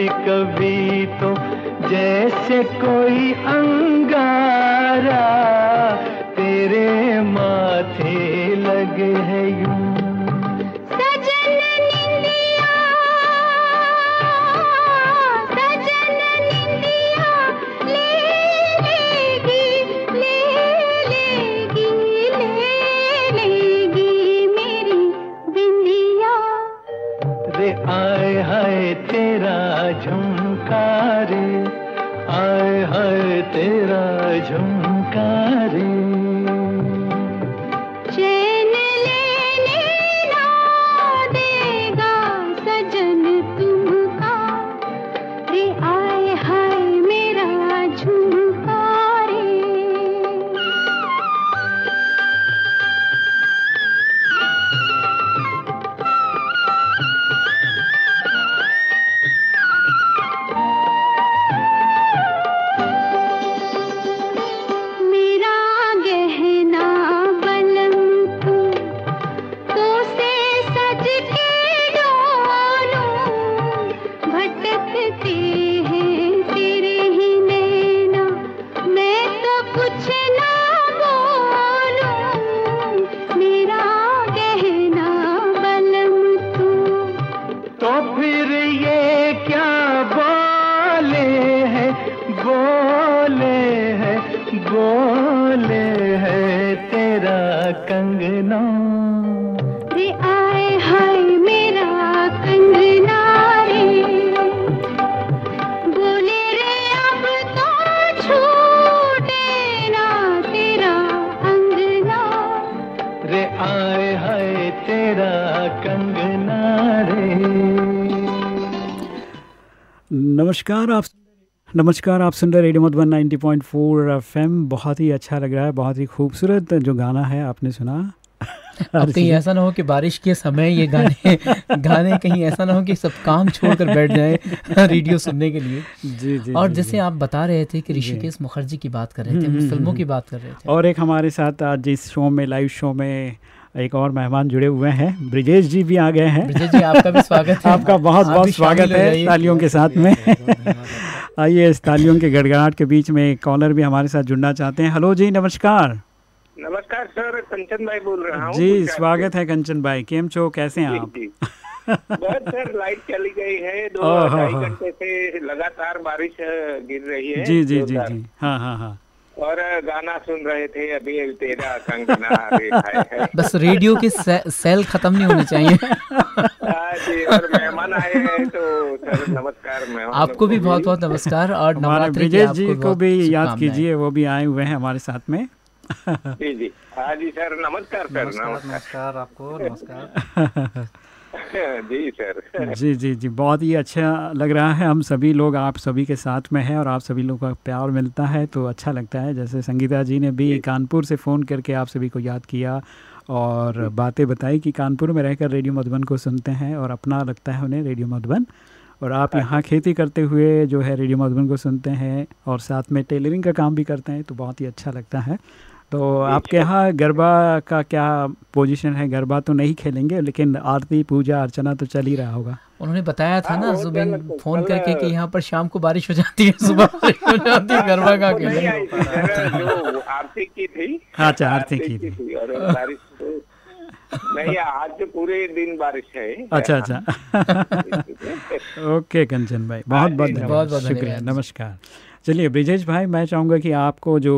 कभी कभी तो जैसे कोई नमस्कार आप नमस्कार आप सुन रहे रेडियो मधुबन 90.4 एफएम बहुत ही अच्छा लग रहा है बहुत ही खूबसूरत जो गाना है आपने सुना। अब कहीं ऐसा ना हो कि बारिश के समय ये गाने गाने कहीं ऐसा ना हो कि सब काम छोड़कर बैठ जाए रेडियो सुनने के लिए। जी जी और जी, जैसे जी। आप बता रहे थे कि ऋषिकेश मुखर्जी की बात कर रहे थे हम्म, फ़िल्मों हम्म, की बात कर रहे थे। और एक हमारे साथ आज इस शो में लाइव शो में एक और मेहमान जुड़े हुए हैं। ब्रिजेश जी भी आ गए हैं। ब्रिजेश जी, आपका भी स्वागत है। आपका बहुत आप बहुत स्वागत है। तालियों के साथ में। आइए इस तालियों के गड़गड़ाहट के बीच में एक कॉलर भी हमारे साथ जुड़ना चाहते हैं। हेलो जी नमस्कार। नमस्कार सर कंचन भाई बोल रहा हूँ। जी स्वागत है कंचन भाई। केम चो कैसे हैं आप? बस सर लाइट चली गई है। दो ढाई। घंटे से लगातार बारिश गिर रही है। जी जी जी जी। हाँ हाँ हाँ। और गाना सुन रहे थे अभी तेरा कंगना है। बस रेडियो के से, सेल खत्म नहीं होने चाहिए। हाँ और मेहमान आए हैं तो सर नमस्कार मेहमान आपको भी बहुत बहुत नमस्कार और नवरात्रि ब्रिजेश जी को भी याद कीजिए वो भी आए हुए हैं हमारे साथ में। जी जी। हाँ जी सर नमस्कार सर नमस्कार। नमस्कार आपको नमस्कार। जी सर। जी जी जी बहुत ही अच्छा लग रहा है। हम सभी लोग आप सभी के साथ में हैं और आप सभी लोगों का प्यार मिलता है तो अच्छा लगता है। जैसे संगीता जी ने भी कानपुर से फ़ोन करके आप सभी को याद किया और बातें बताई कि कानपुर में रहकर रेडियो मधुबन को सुनते हैं और अपना लगता है उन्हें रेडियो मधुबन। और आप यहाँ खेती करते हुए जो है रेडियो मधुबन को सुनते हैं और साथ में टेलरिंग का काम भी करते हैं तो बहुत ही अच्छा लगता है। तो आपके यहाँ गरबा का क्या पोजीशन है? गरबा तो नहीं खेलेंगे लेकिन आरती पूजा अर्चना तो चल ही रहा होगा। उन्होंने बताया था हाँ, ना सुबह फ़ोन करके कि यहाँ पर शाम को बारिश हो जाती है सुबह बारिश हो जाती है गरबा का खेलेंगे आरती थी। अच्छा, आरती की थी। और बारिश तो नहीं आज तो पूरे दिन बारिश है। अच्छा अच्छा। ओके कंचन भाई बहुत बहुत धन्यवाद बहुत-बहुत शुक्रिया नमस्कार। चलिए ब्रिजेश भाई मैं चाहूँगा कि आपको जो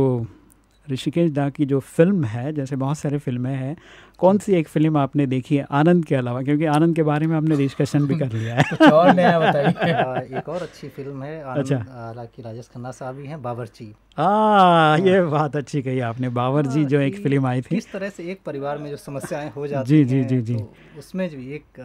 ऋषिकेश दा की जो फ़िल्म है जैसे बहुत सारे फ़िल्में हैं कौन सी एक फ़िल्म आपने देखी है आनंद के अलावा? क्योंकि आनंद के बारे में आपने डिस्कशन भी कर लिया है। कुछ और नया बताइए। एक और अच्छी फ़िल्म है आनंद अच्छा। हालाँकि राजेश खन्ना साहब भी हैं बावर्ची। आ ये बात अच्छी कही आपने। बावर जी जो एक फ़िल्म आई थी। किस तरह से एक परिवार में जो समस्याएँ हो जाती जी, जी, हैं, जी, जी। तो उसमें जो एक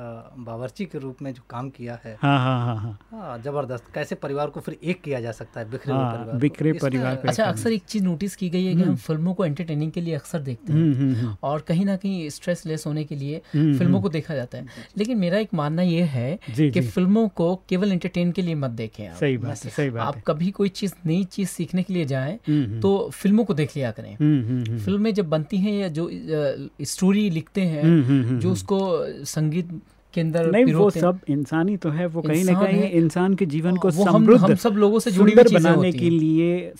बावर्ची के रूप में जो काम किया है। हाँ हाँ हाँ हाँ। हाँ ज़बरदस्त। कैसे परिवार को फिर एक किया जा सकता है बिखरे हाँ, परिवार बिखरे परिवार को अच्छा अक्सर एक चीज़ नोटिस की गई है कि हम फ़िल्मों को एंटरटेनिंग के लिए अक्सर देखते हम्म, हैं। हम्म, हम्म। और कहीं ना कहीं स्ट्रेस लेस होने के लिए हम्म, फ़िल्मों हम्म। को देखा जाता है। लेकिन मेरा एक मानना ये है कि फ़िल्मों को केवल एंटरटेन के लिए मत देखें आप। सही बात सही बात आप कभी कोई चीज़ नई चीज़ सीखने के लिए जाएँ हम्म, हम्म। तो फ़िल्मों को देख लिया करें हम्म। फ़िल्में जब बनती हैं या जो स्टोरी लिखते हैं जो। उसको संगीत के अंदर नहीं वो सब इंसानी तो है वो कहीं ना कहीं इंसान के जीवन को वो हम- हम सब लोगों से जुड़ी हुई बनाने के लिए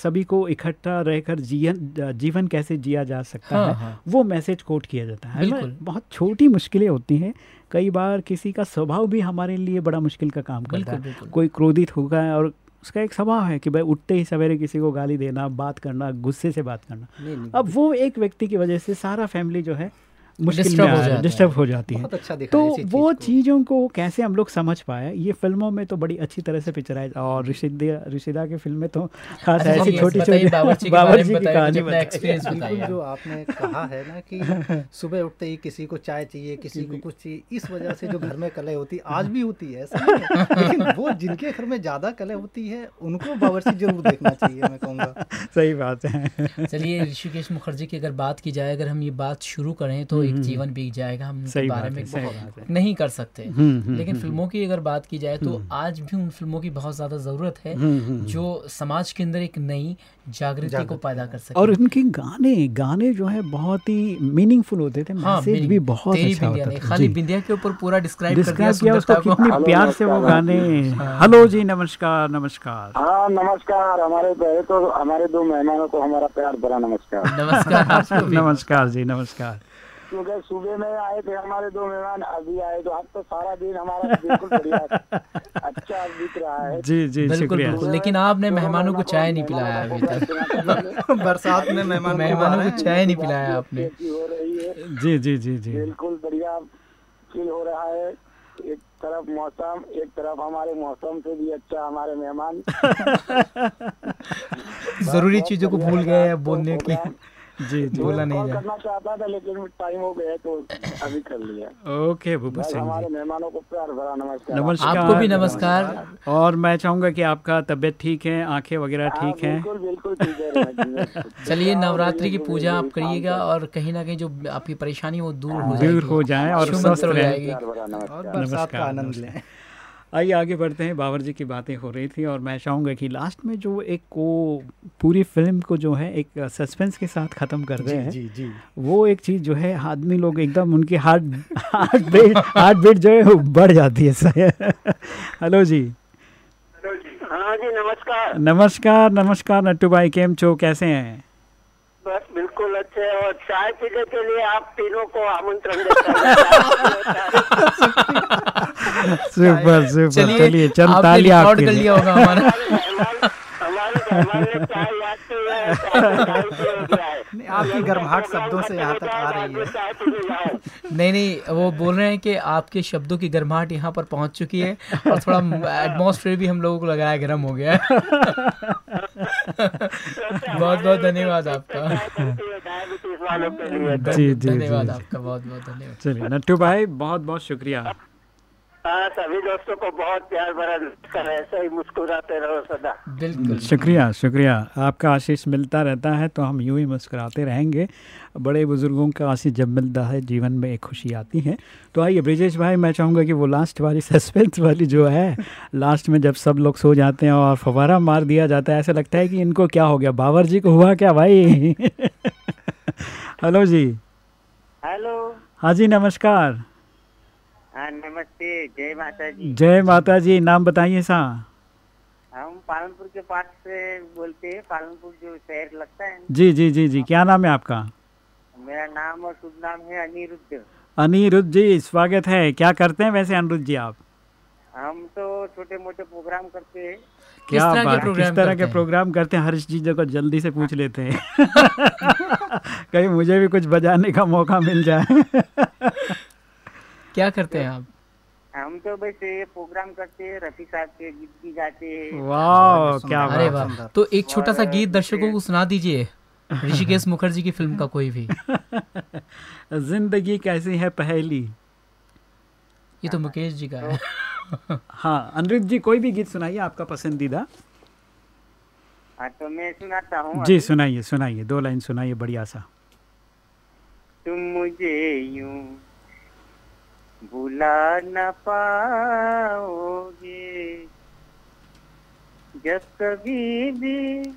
सभी को इकट्ठा रहकर जीवन जीवन कैसे जिया जा सकता हाँ, है हाँ। वो मैसेज कोट किया जाता है बहुत छोटी मुश्किलें होती हैं कई बार किसी का स्वभाव भी हमारे लिए बड़ा मुश्किल का काम करता है कोई क्रोधित होगा और उसका एक स्वभाव है कि भाई उठते ही सवेरे किसी को गाली देना बात करना गुस्से से बात करना। नहीं, नहीं, अब वो एक व्यक्ति की वजह से सारा फैमिली जो है मुश्किल हो में है। डिस्टर्ब हो। जाती है। अच्छा तो वो चीज़ों को। कैसे हम लोग समझ पाए? ये फ़िल्मों में तो बड़ी अच्छी तरह से पिक्चराइज और ऋषिदा ऋषिदा की फ़िल्में तो खास अच्छा, ऐसी छोटी छोटी बावर्ची के बारे में की कहानी जो आपने कहा है ना कि सुबह उठते ही किसी को चाय चाहिए किसी को कुछ चाहिए इस वजह से जो घर में कलह होती है आज भी होती है है। लेकिन वो जिनके घर में ज़्यादा कलह होती है उनको बावर्ची ज़रूर देखना चाहिए मैं कहूँगा। सही बात है। चलिए ऋषिकेश मुखर्जी की अगर बात की जाए अगर हम ये बात शुरू करें तो एक जीवन बीत जाएगा हम उनके बारे में है, बहुत नहीं कर सकते। हम्म, हम्म, लेकिन हम्म, फ़िल्मों की अगर बात की जाए तो आज भी उन फ़िल्मों की बहुत ज़्यादा ज़रूरत है हम्म, हम्म, जो समाज के अंदर एक नई जागृति को पैदा कर सके। और उनके गाने गाने जो है बहुत ही मीनिंगफुल होते थे हाँ, मैसेज भी बहुत अच्छा होता था। खाली। बिंदिया के ऊपर पूरा डिस्क्राइब कर दिया किया उसको कितनी प्यार से वो गाने। हेलो जी नमस्कार नमस्कार। हाँ नमस्कार हमारे पहले तो हमारे दो मेहमानों को हमारा प्यार भरा नमस्कार। नमस्कार नमस्कार जी नमस्कार। क्योंकि सुबह में आए थे हमारे दो मेहमान अभी आए तो अब तो सारा दिन हमारा बिल्कुल बढ़िया अच्छा दिख रहा है। जी जी बिल्कुल बिल्कुल लेकिन आपने मेहमानों को चाय नहीं पिलाया अभी तक। बरसात में मेहमान मेहमानों को चाय नहीं पिलाया आपने। हो रही है। जी जी जी जी। बिल्कुल बढ़िया फील हो रहा है। एक तरफ़ मौसम एक तरफ़ हमारे मौसम से भी अच्छा हमारे मेहमान। ज़रूरी चीज़ों को भूल गए बोलने की। जी जी। बोला नहीं करना चाहता था लेकिन टाइम हो गया तो अभी कर लिया। ओके भूपत सिंह हमारे जी मेहमानों को प्यार भरा नमस्कार। नमस्कार। आपको भी नमस्कार। और मैं चाहूँगा कि आपका तबीयत ठीक है आँखें वगैरह ठीक हैं? बिल्कुल बिल्कुल ठीक है। चलिए नवरात्रि की पूजा आप करिएगा और कहीं ना कहीं जो आपकी परेशानी वो दूर हो दूर हो जाए और स्वस्थ हो जाएगी। और बरसात का आनंद लें। आइए आगे बढ़ते हैं। बाबर जी की बातें हो रही थी और मैं चाहूँगा कि लास्ट में जो एक को पूरी फ़िल्म को जो है एक सस्पेंस के साथ ख़त्म कर रहे हैं जी जी। वो एक चीज़ जो है आदमी लोग एकदम उनकी heart heart beat heart beat जो है वो बढ़ जाती है सर। हेलो जी। हाँ जी नमस्कार। नमस्कार नमस्कार नट्टू भाई केम चो कैसे हैं? बस बिल्कुल अच्छे और चाय पीने के लिए आप तीनों को आमंत्रण देता सुपर सुपर चलिए चंद तालियाँ आपके कर लिए। लिया होगा हमारा। हमारे है है नहीं, आपकी गर्माहट शब्दों से यहाँ तक आ रही है। नहीं नहीं वो बोल रहे हैं कि आपके शब्दों की गर्माहट यहाँ पर पहुँच चुकी है और थोड़ा एटमॉस्फेयर भी हम लोगों को लग रहा है गर्म हो गया है। बहुत बहुत धन्यवाद आपका। डायबिटीज़ वालों के लिए जी जी। धन्यवाद आपका बहुत बहुत धन्यवाद। चलिए नट्टू भाई बहुत बहुत शुक्रिया। हाँ सभी दोस्तों को बहुत प्यार भरा नमस्कार ऐसे ही मुस्कुराते रहो सदा। बिल्कुल। शुक्रिया शुक्रिया। आपका आशीष मिलता रहता है तो हम यूँ ही मुस्कुराते रहेंगे। बड़े बुज़ुर्गों का आशीष जब मिलता है जीवन में एक खुशी आती है। तो आइए ब्रिजेश भाई मैं चाहूँगा कि वो लास्ट वाली सस्पेंस वाली जो है लास्ट में जब सब लोग सो जाते हैं और फवारा मार दिया जाता है ऐसा लगता है कि इनको क्या हो गया? बाबर जी को हुआ क्या भाई? हेलो जी। हेलो हाँ जी नमस्कार। हाँ नमस्ते जय माता जी जय माता जी नाम बताइए सा। हम पालनपुर के पास से बोलते हैं पालनपुर जो शहर लगता है जी जी जी जी क्या नाम है आपका? मेरा नाम और शुभ नाम है अनिरुद्ध। अनिरुद्ध जी स्वागत है। क्या करते हैं वैसे अनिरुद्ध जी आप? हम तो छोटे मोटे प्रोग्राम करते हैं। क्या तरह के बात प्रोग्राम किस तरह करते के हैं? प्रोग्राम करते हैं? हर चीज़ों को जल्दी से पूछ लेते हैं। कहीं मुझे भी कुछ बजाने का मौका मिल जाए। क्या करते हैं आप? हम तो बस ये प्रोग्राम करते हैं रफी साहब के गीत भी गाते हैं। वाह क्या अरे वाह। तो एक छोटा सा गीत दर्शकों को सुना दीजिए ऋषिकेश मुखर्जी की फ़िल्म का कोई भी। ज़िंदगी कैसी है पहेली? ये तो मुकेश जी का है। हाँ अनिरुद्ध जी कोई भी गीत सुनाइए आपका पसंदीदा। हाँ तो मैं सुनाता हूँ जी। सुनाइए सुनाइए दो लाइन सुनाइए बढ़िया सा। तुम मुझे यूँ भुला न पाओगे। जब कभी भी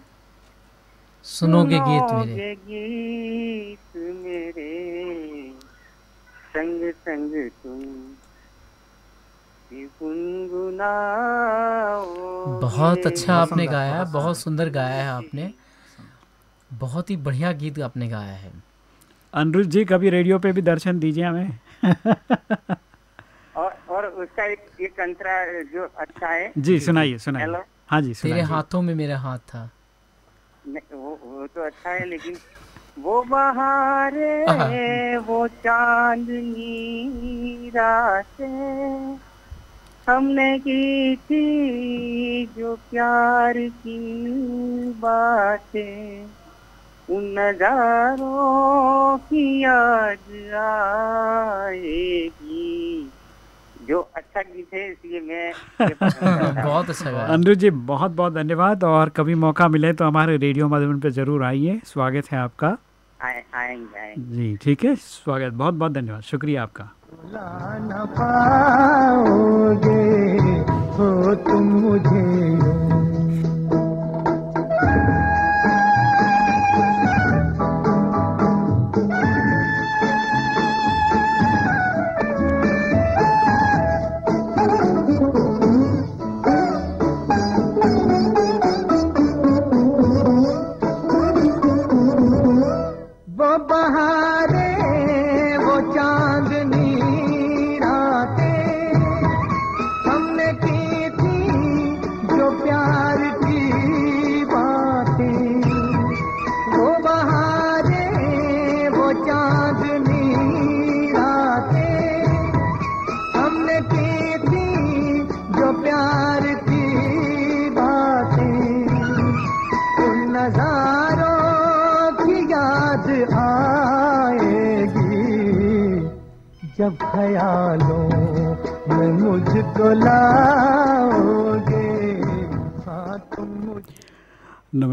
सुनोगे गीत मेरे। गीत मेरे संग संग तुम बहुत अच्छा आपने गाया है बहुत सुंदर। गाया है आपने। बहुत ही बढ़िया गीत आपने गाया है। अनिरुद्ध जी कभी रेडियो पे भी दर्शन दीजिए हमें। और और उसका एक एक अंतरा जो अच्छा है। जी सुनाइए सुनाइए। हेलो हाँ जी तेरे सुनाइए हाथों में मेरा हाथ था। वो वो तो अच्छा है लेकिन वो बहारे। वो चांदनी रातें हमने की थी जो प्यार की बातें। उन नजारों की याद आएगी जो अच्छा गीत है इसलिए मैं। बहुत अच्छा गाया। अनिरुद्ध जी बहुत बहुत धन्यवाद और कभी मौका मिले तो हमारे रेडियो मधुबन पे ज़रूर आइए। स्वागत है आपका। आए आएँगे आएँगे। जी ठीक है स्वागत बहुत बहुत धन्यवाद शुक्रिया आपका। न पाओगे हो तुम मुझे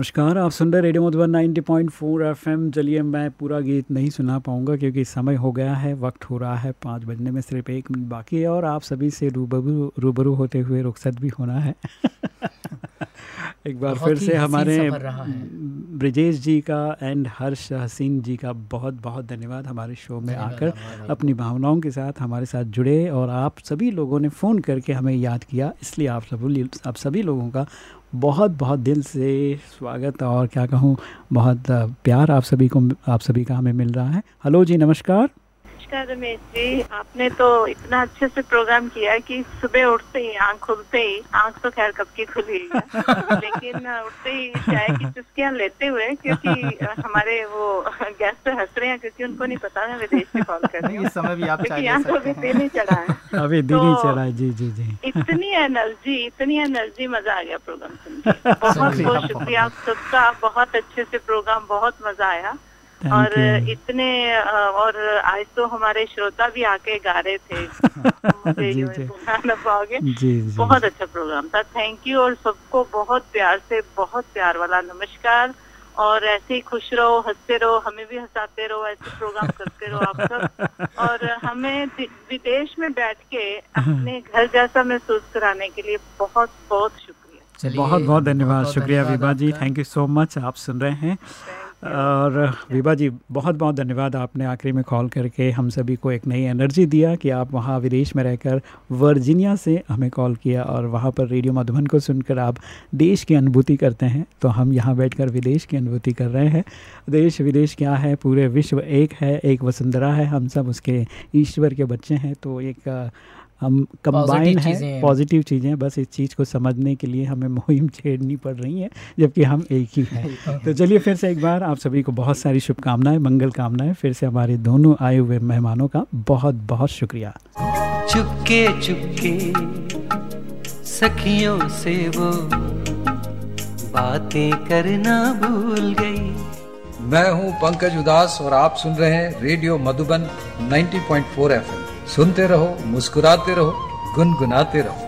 नमस्कार आप सुन रहे रेडियो मधुबन 90.4 एफएम। चलिए मैं पूरा गीत नहीं सुना पाऊँगा क्योंकि समय हो गया है वक्त हो रहा है पाँच बजने में सिर्फ़ एक मिनट बाकी है और आप सभी से रूबरू रूबरू होते हुए रुखसत भी होना है। एक बार फिर से हमारे। ब्रिजेश जी का एंड हर्ष हसीन जी का बहुत बहुत धन्यवाद हमारे शो में आकर। अपनी भावनाओं के साथ हमारे साथ जुड़े और आप सभी लोगों ने फ़ोन करके हमें याद किया इसलिए आप सब आप सभी लोगों का बहुत बहुत दिल से स्वागत और क्या कहूँ, बहुत प्यार आप सभी को, आप सभी का हमें मिल रहा है। हेलो जी, नमस्कार। नमस्कार रमेश जी। आपने तो इतना अच्छे से प्रोग्राम किया कि सुबह उठते ही आँख खुलते ही आँख तो खैर कब की खुली है। लेकिन उठते ही चाय की चुस्कियाँ लेते हुए क्योंकि हमारे वो गेस्ट हंस रहे हैं क्योंकि उनको नहीं पता मैं विदेश से कॉल कर रही हूँ। समय भी आप चाय क्योंकि यहाँ तो अभी हैं। दिन ही चढ़ा है। अभी दिन ही तो- चला है। जी जी जी। इतनी एनर्जी इतनी एनर्जी मज़ा आ गया प्रोग्राम सुन के। बहुत बहुत शुक्रिया। आप सबका बहुत अच्छे से प्रोग्राम बहुत मज़ा आया। और इतने और आज तो हमारे श्रोता भी आके गा रहे थे। मुझे जी, जी। पाओगे। जी, जी। बहुत अच्छा प्रोग्राम था। थैंक यू और सबको बहुत प्यार से बहुत प्यार वाला नमस्कार। और ऐसे ही खुश रहो हँसते रहो हमें भी हंसाते रहो ऐसे प्रोग्राम करते रहो आप सब। और हमें विदेश में बैठ के अपने घर जैसा महसूस कराने के लिए बहुत बहुत शुक्रिया। बहुत बहुत धन्यवाद। शुक्रिया विभा जी। थैंक यू सो मच आप सुन रहे हैं और विभा जी बहुत बहुत धन्यवाद आपने आखिरी में कॉल करके हम सभी को एक नई एनर्जी दिया कि आप वहाँ विदेश में रहकर वर्जीनिया से हमें कॉल किया और वहाँ पर रेडियो मधुबन को सुनकर आप देश की अनुभूति करते हैं। तो हम यहाँ बैठकर विदेश की अनुभूति कर रहे हैं। देश विदेश क्या है? पूरे विश्व एक है एक वसुंधरा है। हम सब उसके ईश्वर के बच्चे हैं। तो एक अ, हम कंबाइन हैं हैं। पॉजिटिव चीज़ें बस इस चीज़ को समझने के लिए हमें मुहिम छेड़नी पड़ रही है जबकि हम एक ही हैं। तो चलिए फिर से एक बार आप सभी को बहुत सारी शुभकामनाएँ मंगल कामनाएँ फिर से हमारे दोनों आए हुए मेहमानों का बहुत बहुत शुक्रिया। चुपके चुपके सखियों से वो बातें करना भूल गई। मैं हूँ पंकज उदास और आप सुन रहे हैं रेडियो मधुबन 90.4 एफएम। सुनते रहो मुस्कुराते रहो गुनगुनाते रहो।